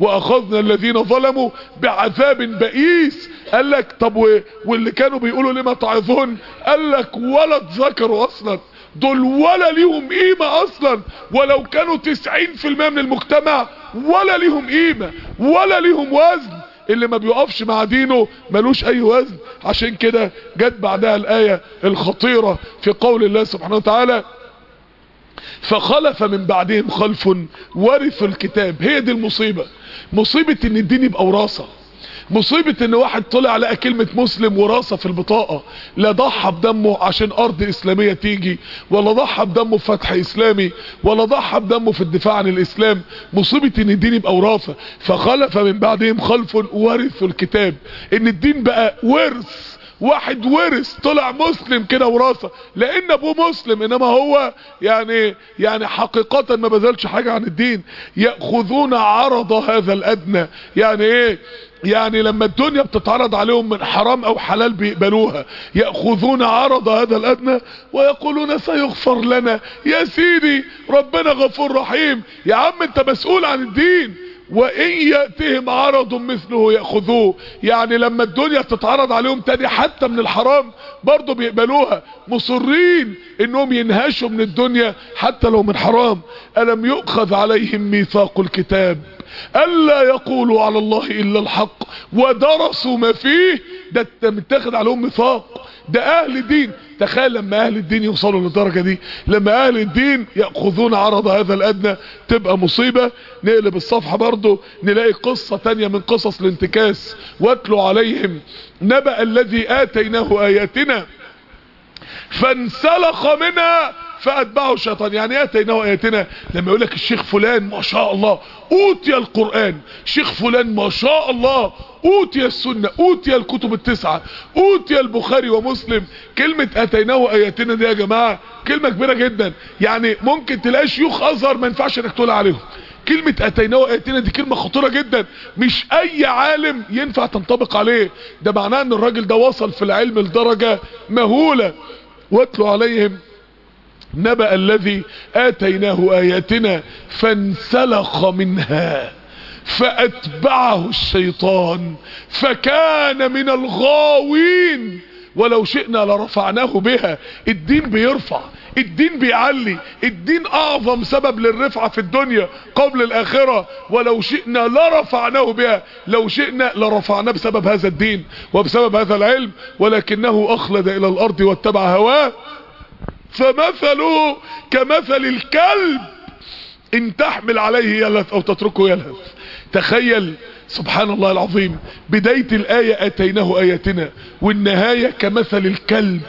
وأخذنا الذين ظلموا بعذاب بئيس. قال لك طب واللي كانوا بيقولوا لما تعظون؟ قال لك ولا اتذكروا أصلا. دول ولا ليهم قيمة أصلا ولو كانوا تسعين في المية من المجتمع ولا ليهم قيمة ولا ليهم وزن. اللي ما بيقفش مع دينه ملوش أي وزن. عشان كده جت بعدها الآية الخطيرة في قول الله سبحانه وتعالى فخلف من بعدهم خلف ورثوا الكتاب. هي دي المصيبة. مصيبة إن الدين يبقى وراثة. مصيبة إن واحد طلع لقى كلمة مسلم وراثة في البطاقة. لا ضحى بدمه عشان أرض إسلامية تيجي ولا ضحى بدمه في فتح إسلامي ولا ضحى بدمه في الدفاع عن الإسلام. مصيبة إن الدين يبقى وراثة. فخلف من بعدهم خلف ورثوا الكتاب. إن الدين بقى ورث واحد ورث طلع مسلم كده وراثة. لأن أبوه مسلم إنما هو يعني يعني حقيقة ما بذلش حاجة عن الدين. يأخذون عرض هذا الأدنى. يعني إيه؟ يعني لما الدنيا بتتعرض عليهم من حرام أو حلال بيقبلوها يأخذون عرض هذا الأدنى ويقولون سيغفر لنا. يا سيدي ربنا غفور رحيم. يا عم أنت مسؤول عن الدين. وإن يأتهم عرض مثله يأخذوه. يعني لما الدنيا تتعرض عليهم تاني حتى من الحرام برضو بيقبلوها. مصرين إنهم ينهشوا من الدنيا حتى لو من حرام. ألم يؤخذ عليهم ميثاق الكتاب؟ ألا يقولوا على الله إلا الحق ودرسوا ما فيه. ده متاخد عليهم ميثاق. ده أهل دين تخيل لما أهل الدين يوصلوا للدرجة دي. لما أهل الدين يأخذون عرض هذا الأدنى تبقى مصيبة. نقلب الصفحة برضو نلاقي قصة تانية من قصص الانتكاس. واتلوا عليهم. نبأ الذي آتيناه آياتنا فانسلخ منها فأتبعه الشيطان. يعني إيه أتيناه اياتنا لما يقول لك الشيخ فلان ما شاء الله أوتي القرآن. شيخ فلان ما شاء الله. أوتي السنة أوتي الكتب التسعة أوتي البخاري ومسلم. كلمة أتيناه اياتنا دي يا جماعة كلمة كبيرة جدا. يعني ممكن تلاقي شيوخ أزهر ما ينفعش إنك تقول عليهم. كلمة أتيناه اياتنا دي كلمة خطيرة جدا. مش أي عالم ينفع تنطبق عليه. ده معناه إن الراجل ده وصل في العلم لدرجة مهولة. واتلوا عليهم نبأ الذي آتيناه آياتنا فانسلخ منها فأتبعه الشيطان فكان من الغاوين. ولو شئنا لرفعناه بها. الدين بيرفع الدين بيعلي الدين أعظم سبب للرفعة في الدنيا قبل الآخرة. ولو شئنا لرفعناه بها. لو شئنا لرفعناه بسبب هذا الدين وبسبب هذا العلم. ولكنه أخلد إلى الأرض واتبع هواه. فمثله كمثل الكلب إن تحمل عليه يلهث أو تتركه يلهث. تخيل سبحان الله العظيم بداية الآية آتيناه آياتنا والنهاية كمثل الكلب.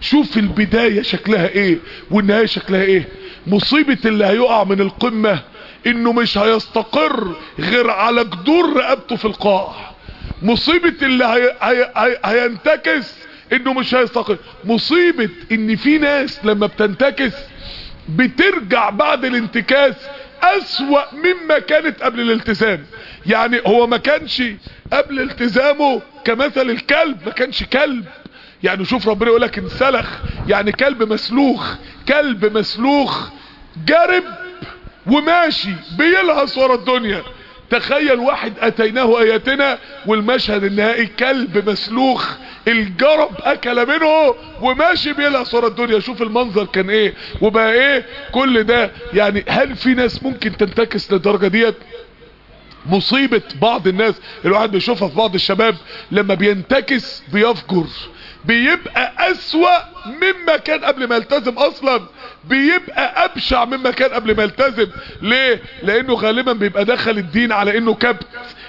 شوف البداية شكلها إيه والنهاية شكلها إيه. مصيبة اللي هيقع من القمة إنه مش هيستقر غير على جدور رقبته في القاع. مصيبة اللي هي هي هي هينتكس انه مش هيستقر. مصيبة ان في ناس لما بتنتكس بترجع بعد الانتكاس أسوأ مما كانت قبل الالتزام. يعني هو ما كانش قبل التزامه كمثل الكلب ما كانش كلب. يعني شوف ربنا يقول لك انسلخ. يعني كلب مسلوخ كلب مسلوخ جرب وماشي بيلهث ورا الدنيا. تخيل واحد أتيناه آياتنا والمشهد النهائي كلب مسلوخ الجرب أكل منه وماشي بيلهث ورا الدنيا شوف المنظر كان إيه. وبقى إيه؟ كل ده يعني هل في ناس ممكن تنتكس للدرجة ديت؟ مصيبة بعض الناس. الواحد بيشوفها في بعض الشباب لما بينتكس بيفجر بيبقى أسوأ مما كان قبل ما يلتزم أصلا. بيبقى أبشع مما كان قبل ما يلتزم. ليه؟ لأنه غالبا بيبقى دخل الدين على إنه كبت.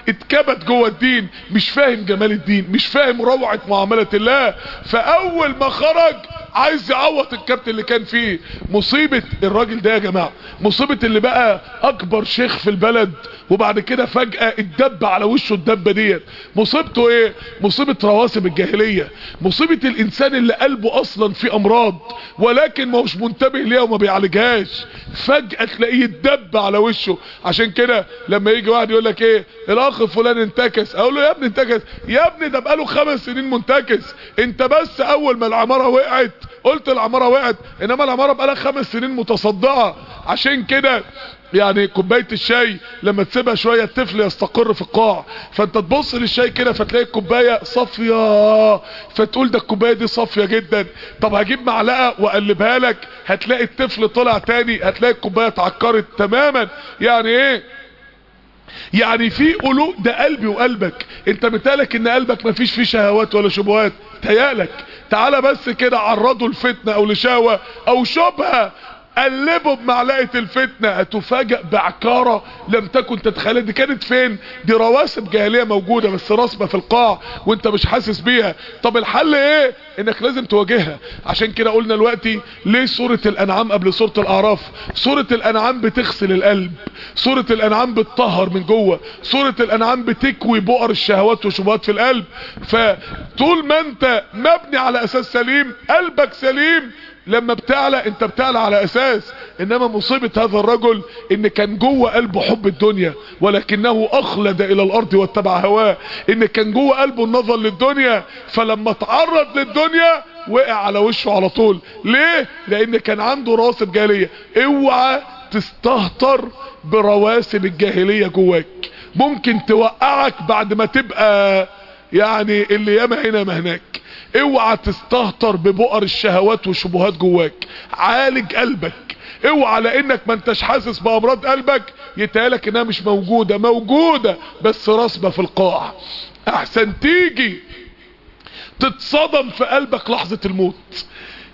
اتكبت جوه الدين مش فاهم جمال الدين مش فاهم روعة معاملة الله. فأول ما خرج عايز يعوض الكبت اللي كان فيه. مصيبة الراجل ده يا جماعة. مصيبة اللي بقى أكبر شيخ في البلد. وبعد كده فجأة اتدب على وشه الدبة ديت. مصيبته إيه؟ مصيبة رواسب الجاهلية. مصيبة الإنسان اللي قلبه أصلا في أمراض. ولكن ما هوش منتبه ليها وما بيعالجهاش. فجأة تلاقيه يتدب على وشه. عشان كده لما يجي واحد يقول لك إيه؟ الأخ فلان انتكس. أقول له يا ابني انتكس. يا ابني ده بقاله خمس سنين منتكس. أنت بس أول ما العمارة وقعت قلت العمارة وقعت إنما العمارة بقالها خمس سنين متصدعة. عشان كده يعني كوباية الشاي لما تسيبها شوية الطفل يستقر في القاع. فأنت تبص للشاي كده فتلاقي الكوباية صافية. فتقول ده الكوباية دي صافية جدا. طب هجيب معلقة وأقلبها لك. هتلاقي الطفل طلع تاني. هتلاقي الكوباية اتعكرت تماما. يعني إيه؟ يعني في قلوب ده قلبي وقلبك. أنت متالك إن قلبك مفيش فيه شهوات ولا شبهات. تيالك تعالى بس كده عرضه لفتنة أو لشهوة أو شبهة قلبه بمعلقة الفتنة. هتفاجأ بعكارة لم تكن تتخيلها. دي كانت فين؟ دي رواسب جاهلية موجودة بس راسبة في القاع وانت مش حاسس بيها. طب الحل إيه؟ إنك لازم تواجهها. عشان كده قلنا دلوقتي ليه سورة الأنعام قبل سورة الأعراف؟ سورة الأنعام بتغسل القلب. سورة الأنعام بتطهر من جوه. سورة الأنعام بتكوي بؤر الشهوات وشبهات في القلب. فطول ما أنت مبني على أساس سليم قلبك سليم لما بتعلى انت بتعلى على أساس. إنما مصيبة هذا الرجل إن كان جوه قلبه حب الدنيا ولكنه أخلد إلى الأرض واتبع هواه. إن كان جوه قلبه النظر للدنيا فلما تعرض للدنيا وقع على وشه على طول. ليه؟ لأن كان عنده راسب جاهلية اوعى تستهتر برواسب الجاهلية جواك. ممكن توقعك بعد ما تبقى يعني اللي ياما هنا ما هناك. اوعى تستهتر ببؤر الشهوات والشبهات جواك. عالج قلبك. اوعى لانك ما انتش حاسس بامراض قلبك. يتهالك انها مش موجودة. موجودة بس راسبة في القاع. احسن تيجي تتصدم في قلبك لحظة الموت.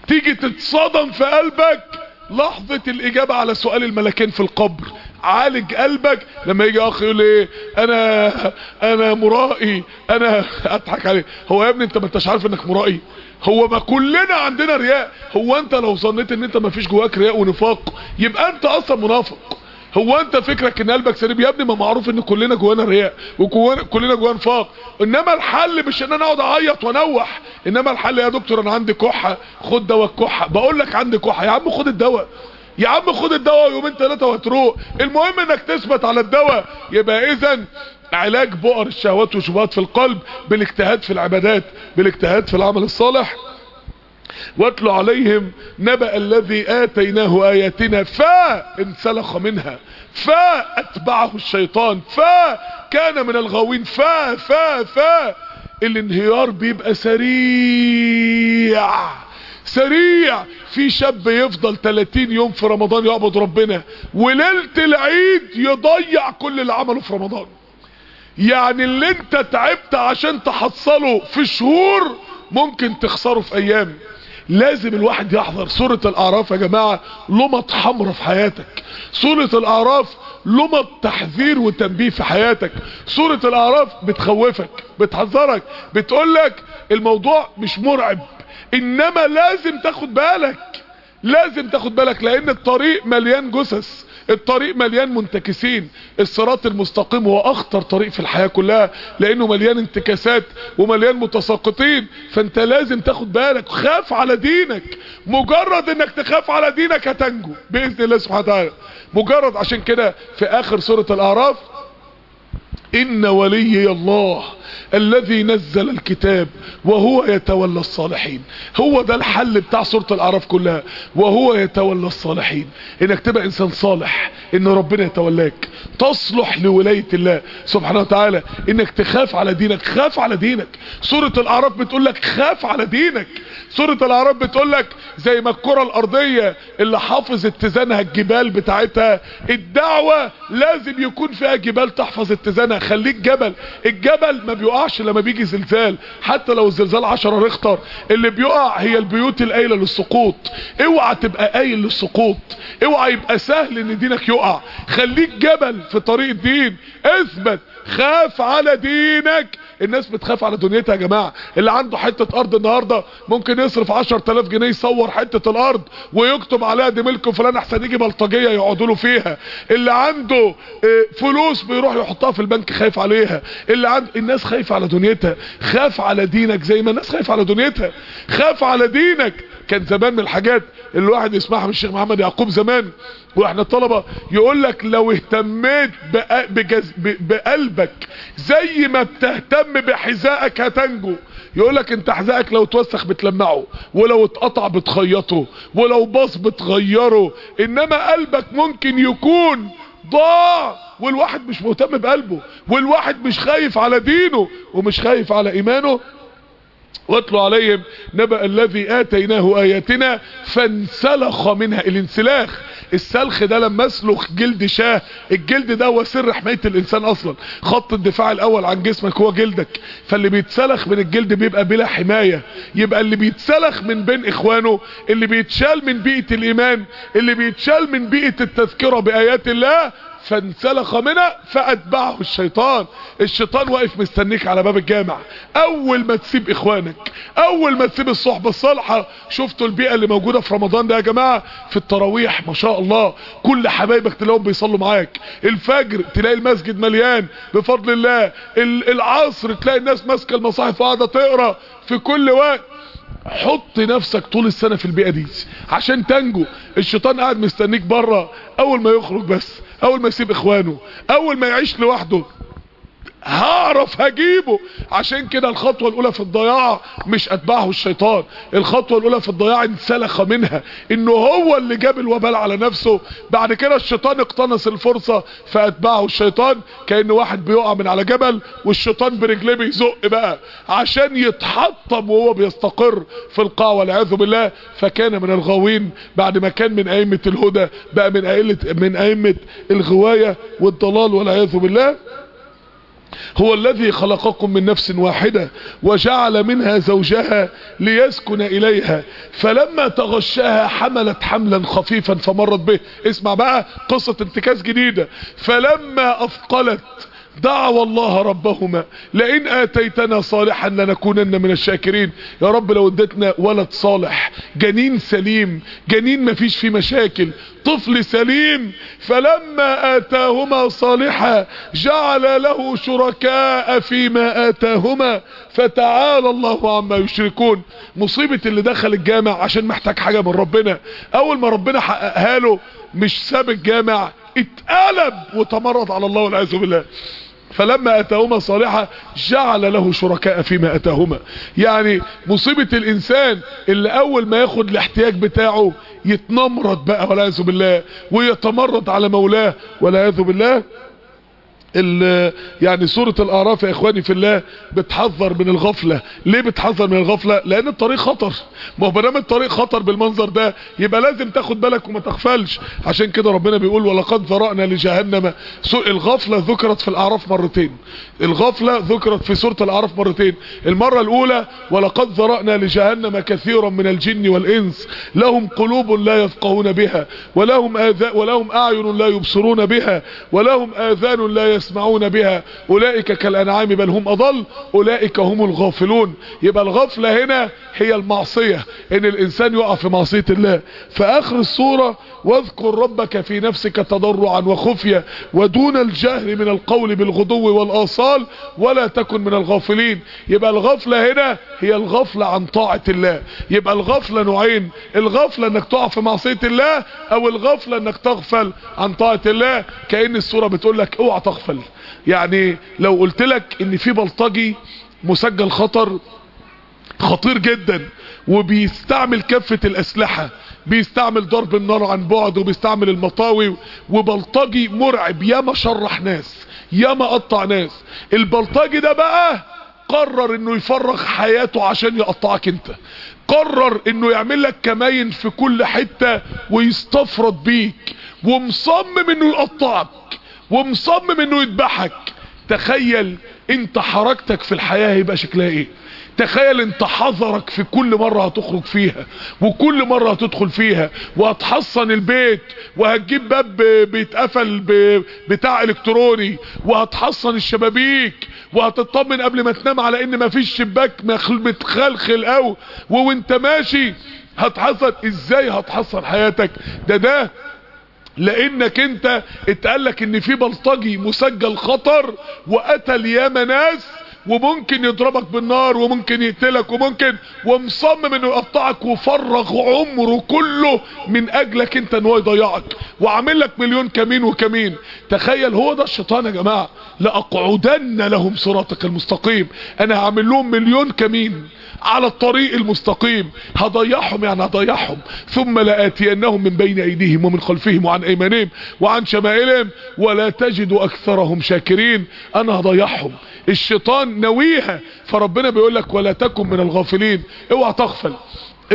تيجي تتصدم في قلبك لحظة الإجابة على سؤال الملكين في القبر. عالج قلبك. لما يجي أخ يقول إيه أنا أنا مرائي أنا أضحك عليه. هو يا ابني أنت ما أنتش عارف إنك مرائي. هو ما كلنا عندنا رياء. هو أنت لو ظنيت إن أنت ما فيش جواك رياء ونفاق يبقى أنت أصلا منافق. هو أنت فكرك إن قلبك سليم؟ يا ابني ما معروف إن كلنا جوانا رياء وكلنا جوانا نفاق إنما الحل مش إن أنا أقعد أعيط وأنوح. إنما الحل يا دكتور أنا عندي كحة. خد دواء الكحة. بقول لك عندي كحة. يا عم خد الدواء. يا عم خد الدواء يومين ثلاثة وهتروق. المهم إنك تثبت على الدواء. يبقى اذا علاج بؤر الشهوات والشبهات في القلب بالاجتهاد في العبادات بالاجتهاد في العمل الصالح. واتل عليهم نبأ الذي آتيناه آياتنا فانسلخ منها فأتبعه الشيطان فكان من الغاوين فا فا فا الانهيار بيبقى سريع سريع. في شاب يفضل 30 يوم في رمضان يعبد ربنا وليلة العيد يضيع كل اللي عمله في رمضان. يعني اللي انت تعبت عشان تحصله في شهور ممكن تخسره في أيام. لازم الواحد يحضر. سورة الأعراف يا جماعة لمط حمرة في حياتك. سورة الأعراف لمط تحذير وتنبيه في حياتك. سورة الأعراف بتخوفك بتحذرك بتقولك الموضوع مش مرعب. إنما لازم تاخد بالك لازم تاخد بالك لأن الطريق مليان جثث الطريق مليان منتكسين الصراط المستقيم هو أخطر طريق في الحياة كلها لأنه مليان انتكاسات ومليان متساقطين. فأنت لازم تاخد بالك خاف على دينك مجرد إنك تخاف على دينك هتنجو بإذن الله سبحانه وتعالى. مجرد عشان كده في آخر سورة الأعراف إن وليي الله الذي نزل الكتاب وهو يتولى الصالحين. هو ده الحل بتاع سورة الأعراف كلها. وهو يتولى الصالحين. إنك تبقى إنسان صالح إن ربنا يتولاك. تصلح لولاية الله سبحانه وتعالى. إنك تخاف على دينك خاف على دينك. سورة الأعراف بتقول لك خاف على دينك. سورة الأعراف بتقول لك زي ما الكرة الأرضية اللي حافظ اتزانها الجبال بتاعتها الدعوة لازم يكون فيها جبال تحفظ اتزانها. خليك جبل. الجبل ما بيقعش لما بيجي زلزال. حتى لو الزلزال 10 ريختر اللي بيقع هي البيوت القايلة للسقوط. اوعى تبقى قايل للسقوط. اوعى يبقى سهل إن دينك يقع. خليك جبل في طريق الدين. اثبت. خاف على دينك. الناس بتخاف على دنيتها يا جماعة. اللي عنده حتة أرض النهاردة ممكن يصرف 10000 جنيه يصور حتة الأرض ويكتب عليها دي ملك فلان أحسن يجي بلطجية يقعدوا له فيها. اللي عنده فلوس بيروح يحطها في البنك خايف عليها. اللي عنده الناس خايفة على دنيتها. خاف على دينك زي ما الناس خايفة على دنيتها. خاف على دينك. كان زمان من الحاجات اللي الواحد يسمعها من الشيخ محمد يعقوب زمان وإحنا الطلبة يقول لك لو اهتميت. بقلبك زي ما بتهتم بحذائك هتنجو يقول لك انت حذائك لو توسخ بتلمعه ولو اتقطع بتخيطه ولو باص بتغيره انما قلبك ممكن يكون ضاع والواحد مش مهتم بقلبه والواحد مش خايف على دينه ومش خايف على إيمانه واتلوا عليهم نبأ الذي آتيناه آياتنا فانسلخ منها. الانسلاخ السلخ ده لما اسلخ جلد شاه الجلد ده هو سر حماية الإنسان أصلا. خط الدفاع الأول عن جسمك هو جلدك. فاللي بيتسلخ من الجلد بيبقى بلا حماية. يبقى اللي بيتسلخ من بين إخوانه اللي بيتشال من بيئة الإيمان اللي بيتشال من بيئة التذكرة بآيات الله فانسلخ منها فأتبعه الشيطان. الشيطان واقف مستنيك على باب الجامع. أول ما تسيب إخوانك أول ما تسيب الصحبة الصالحة شفتوا البيئة اللي موجودة في رمضان ده يا جماعة؟ في التراويح ما شاء الله. كل حبايبك تلاقيهم بيصلوا معاك. الفجر تلاقي المسجد مليان بفضل الله. العصر تلاقي الناس ماسكة المصاحف وقاعدة تقرأ. في كل وقت حط نفسك طول السنة في البيئة دي عشان تنجو. الشيطان قاعد مستنيك بره أول ما يخرج بس أول ما يسيب إخوانه أول ما يعيش لوحده. هعرف هجيبه. عشان كده الخطوة الأولى في الضياع مش اتبعه الشيطان. الخطوة الأولى في الضياع انسلخ منها. إنه هو اللي جاب الوبال على نفسه. بعد كده الشيطان اقتنص الفرصة فاتبعه الشيطان. كأن واحد بيقع من على جبل والشيطان برجليه بيزق بقى. عشان يتحطم وهو بيستقر في القاع والعياذ بالله. فكان من الغاوين بعد ما كان من أئمة الهدى. بقى من ائمة من أئمة الغواية والضلال والعياذ بالله. هو الذي خلقكم من نفس واحدة وجعل منها زوجها ليسكن إليها. فلما تغشاها حملت حملا خفيفا فمرت به. اسمع بقى قصة انتكاس جديدة. فلما أثقلت دعوا الله ربهما. لئن آتيتنا صالحا لنكونن من الشاكرين. يا رب لو اديتنا ولد صالح جنين سليم جنين مفيش فيه مشاكل طفل سليم فلما آتاهما صالحا جعل له شركاء فيما آتاهما. فتعالى الله عما يشركون. مصيبة اللي دخل الجامع عشان محتاج حاجة من ربنا. أول ما ربنا حققها له مش ساب الجامع اتقلب وتمرد على الله والعياذ بالله. فلما أتاهما صالحا جعل له شركاء فيما أتاهما. يعني مصيبة الإنسان اللي أول ما ياخد الاحتياج بتاعه يتنمرد بقى والعياذ بالله ويتمرد على مولاه والعياذ بالله يعني سورة الأعراف يا إخواني في الله بتحذر من الغفلة. ليه بتحذر من الغفلة؟ لأن الطريق خطر. ما هو برنامج الطريق خطر بالمنظر ده يبقى لازم تاخد بالك وما تغفلش. عشان كده ربنا بيقول ولقد ذرأنا لجهنم. الغفلة ذكرت في الأعراف مرتين. الغفلة ذكرت في سورة الأعراف مرتين. المرة الأولى ولقد ذرأنا لجهنم كثيرا من الجن والإنس. لهم قلوب لا يفقهون بها ولهم آذان ولهم أعين لا يبصرون بها ولهم آذان لا يسمعون بها. أولئك كالأنعام بل هم أضل. أولئك هم الغافلون. يبقى الغفلة هنا هي المعصية. إن الإنسان يقع في معصية الله. في اخر السورة واذكر ربك في نفسك تضرعا وخفية ودون الجهر من القول بالغدو والآصال ولا تكن من الغافلين. يبقى الغفلة هنا هي الغفلة عن طاعة الله. يبقى الغفلة نوعين. الغفلة إنك تقع في معصية الله أو الغفلة إنك تغفل عن طاعة الله. كأن السورة بتقول لك أوعى تغفل. يعني لو قلت لك إن في بلطجي مسجل خطر خطير جدا وبيستعمل كافة الأسلحة بيستعمل ضرب النار عن بعد وبيستعمل المطاوي وبلطجي مرعب ياما شرح ناس ياما قطع ناس. البلطجي ده بقى قرر إنه يفرغ حياته عشان يقطعك أنت. قرر إنه يعمل لك كماين في كل حتة ويستفرد بيك ومصمم إنه يقطعك. ومصمم إنه يذبحك. تخيل أنت حركتك في الحياة هيبقى شكلها إيه؟ تخيل أنت حذرك في كل مرة هتخرج فيها وكل مرة هتدخل فيها وهتحصن البيت وهتجيب باب بيتقفل بتاع إلكتروني وهتحصن الشبابيك وهتطمن قبل ما تنام على إن مفيش شباك متخلخل أو وأنت ماشي هتحصن. إزاي هتحصن حياتك؟ ده ده لانك انت اتقالك ان في بلطجي مسجل خطر وقتل ياما ناس وممكن يضربك بالنار وممكن يقتلك وممكن ومصمم انه يقطعك وفرغ عمره كله من اجلك انت ان هو يضيعك. وعامل لك مليون كمين وكمين. تخيل هو ده الشيطان يا جماعة. لأقعدن لهم صراطك المستقيم. أنا هعمل لهم مليون كمين. على الطريق المستقيم. هضيعهم يعني هضيعهم. ثم لآتينهم من بين أيديهم ومن خلفهم وعن أيمانهم وعن شمائلهم ولا تجد أكثرهم شاكرين. أنا هضيعهم. الشيطان نويها فربنا بيقول لك ولا تكن من الغافلين. اوعى تغفل.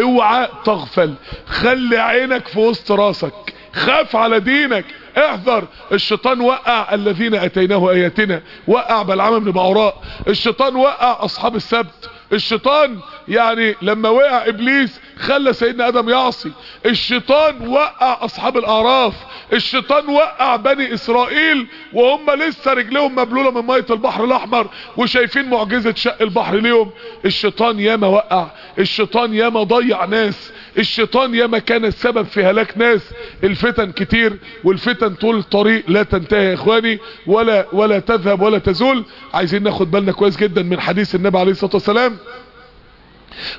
اوعى تغفل. خلي عينك في وسط راسك. خاف على دينك. احذر. الشيطان وقع الذين أتيناه آياتنا. وقع بلعام بن بعوراء الشيطان وقع أصحاب السبت. الشيطان يعني لما وقع إبليس خلى سيدنا آدم يعصي. الشيطان وقع أصحاب الأعراف. الشيطان وقع بني إسرائيل وهم لسه رجلهم مبلوله من مية البحر الأحمر وشايفين معجزة شق البحر ليهم. الشيطان ياما وقع. الشيطان ياما ضيع ناس. الشيطان ياما كان السبب في هلاك ناس. الفتن كتير والفتن طول الطريق لا تنتهي يا إخواني ولا ولا تذهب ولا تزول. عايزين ناخد بالنا كويس جدا من حديث النبي عليه الصلاة والسلام.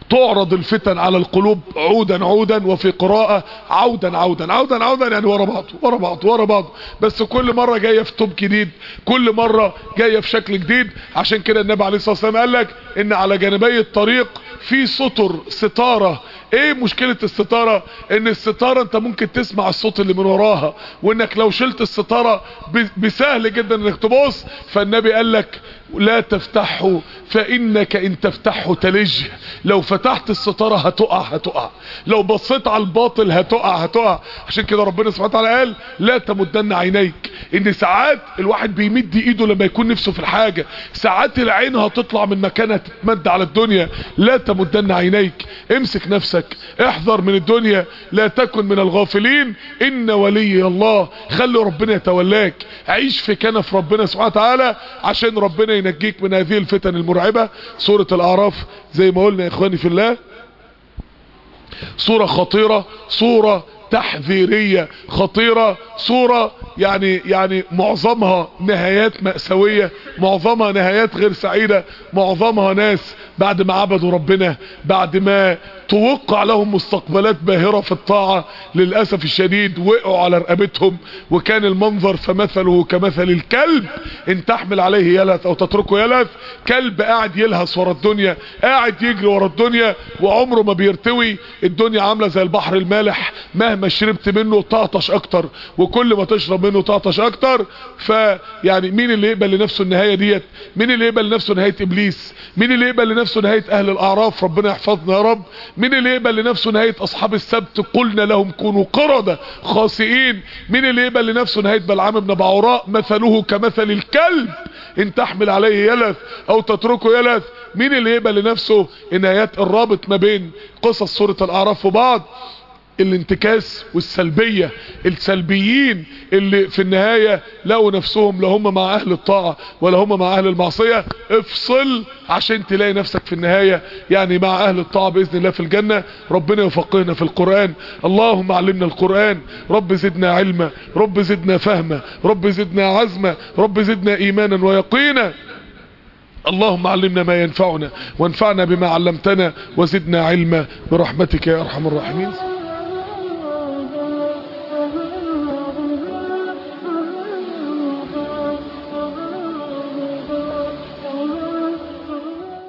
تعرض الفتن على القلوب عودا عودا وفي قراءة عودا عودا عودا عودا يعني ورا بعض ورا بعض ورا بعض بس كل مرة جاية في توب جديد كل مرة جاية في شكل جديد. عشان كده النبي عليه الصلاة والسلام قال لك إن على جانبي الطريق في سطر ستارة. إيه مشكلة الستارة؟ إن الستارة أنت ممكن تسمع الصوت اللي من وراها وإنك لو شلت الستارة بسهل جدا إنك تبص فالنبي قال لك لا تفتحه فإنك إن تفتحه تلج. لو فتحت الستارة هتقع هتقع. لو بصيت على الباطل هتقع هتقع. عشان كده ربنا سبحانه وتعالى قال لا تمدن عينيك. إن ساعات الواحد بيمد إيده لما يكون نفسه في الحاجة. ساعات العين هتطلع من مكانها تتمد على الدنيا. لا تمدن عينيك. امسك نفسك. احذر من الدنيا. لا تكن من الغافلين. إن ولي الله. خلي ربنا يتولاك. عيش في كنف ربنا سبحانه وتعالى عشان ربنا ينجيك من هذه الفتن المرعبة. سورة الأعراف زي ما قلنا يا إخواني في الله. صورة خطيرة صورة تحذيرية خطيرة صورة يعني يعني معظمها نهايات مأساوية معظمها نهايات غير سعيدة معظمها ناس بعد ما عبدوا ربنا بعد ما توقع لهم مستقبلات باهرة في الطاعة للأسف الشديد وقعوا على رقبتهم. وكان المنظر فمثله كمثل الكلب إن تحمل عليه يلث أو تتركه يلث كلب قاعد يلهث ورا الدنيا قاعد يجري ورا الدنيا وعمره ما بيرتوي. الدنيا عاملة زي البحر المالح مهما شربت منه تعطش أكتر. وكل ما تشرب منه تعطش أكتر فيعني مين اللي يقبل لنفسه النهاية ديت؟ مين اللي يقبل لنفسه نهاية إبليس؟ مين اللي يقبل لنفسه نهاية أهل الأعراف ربنا يحفظنا يا رب. مين اللي يقبل لنفسه نهاية أصحاب السبت؟ قلنا لهم كونوا قردة خاسئين. مين اللي يقبل لنفسه نهاية بلعام بن بعوراء مثله كمثل الكلب. إن تحمل عليه يلث أو تتركه يلث. مين اللي يقبل لنفسه نهايات الرابط ما بين قصص سورة الأعراف وبعض؟ الانتكاس والسلبية. السلبيين اللي في النهاية لقوا نفسهم لا هم مع أهل الطاعة ولا هم مع أهل المعصية. افصل عشان تلاقي نفسك في النهاية يعني مع أهل الطاعة بإذن الله في الجنة. ربنا يفقهنا في القرآن. اللهم علمنا القرآن. رب زدنا علما. رب زدنا فهما. رب زدنا عزما. رب زدنا إيمانا ويقينا. اللهم علمنا ما ينفعنا وانفعنا بما علمتنا وزدنا علما. برحمتك يا أرحم الراحمين.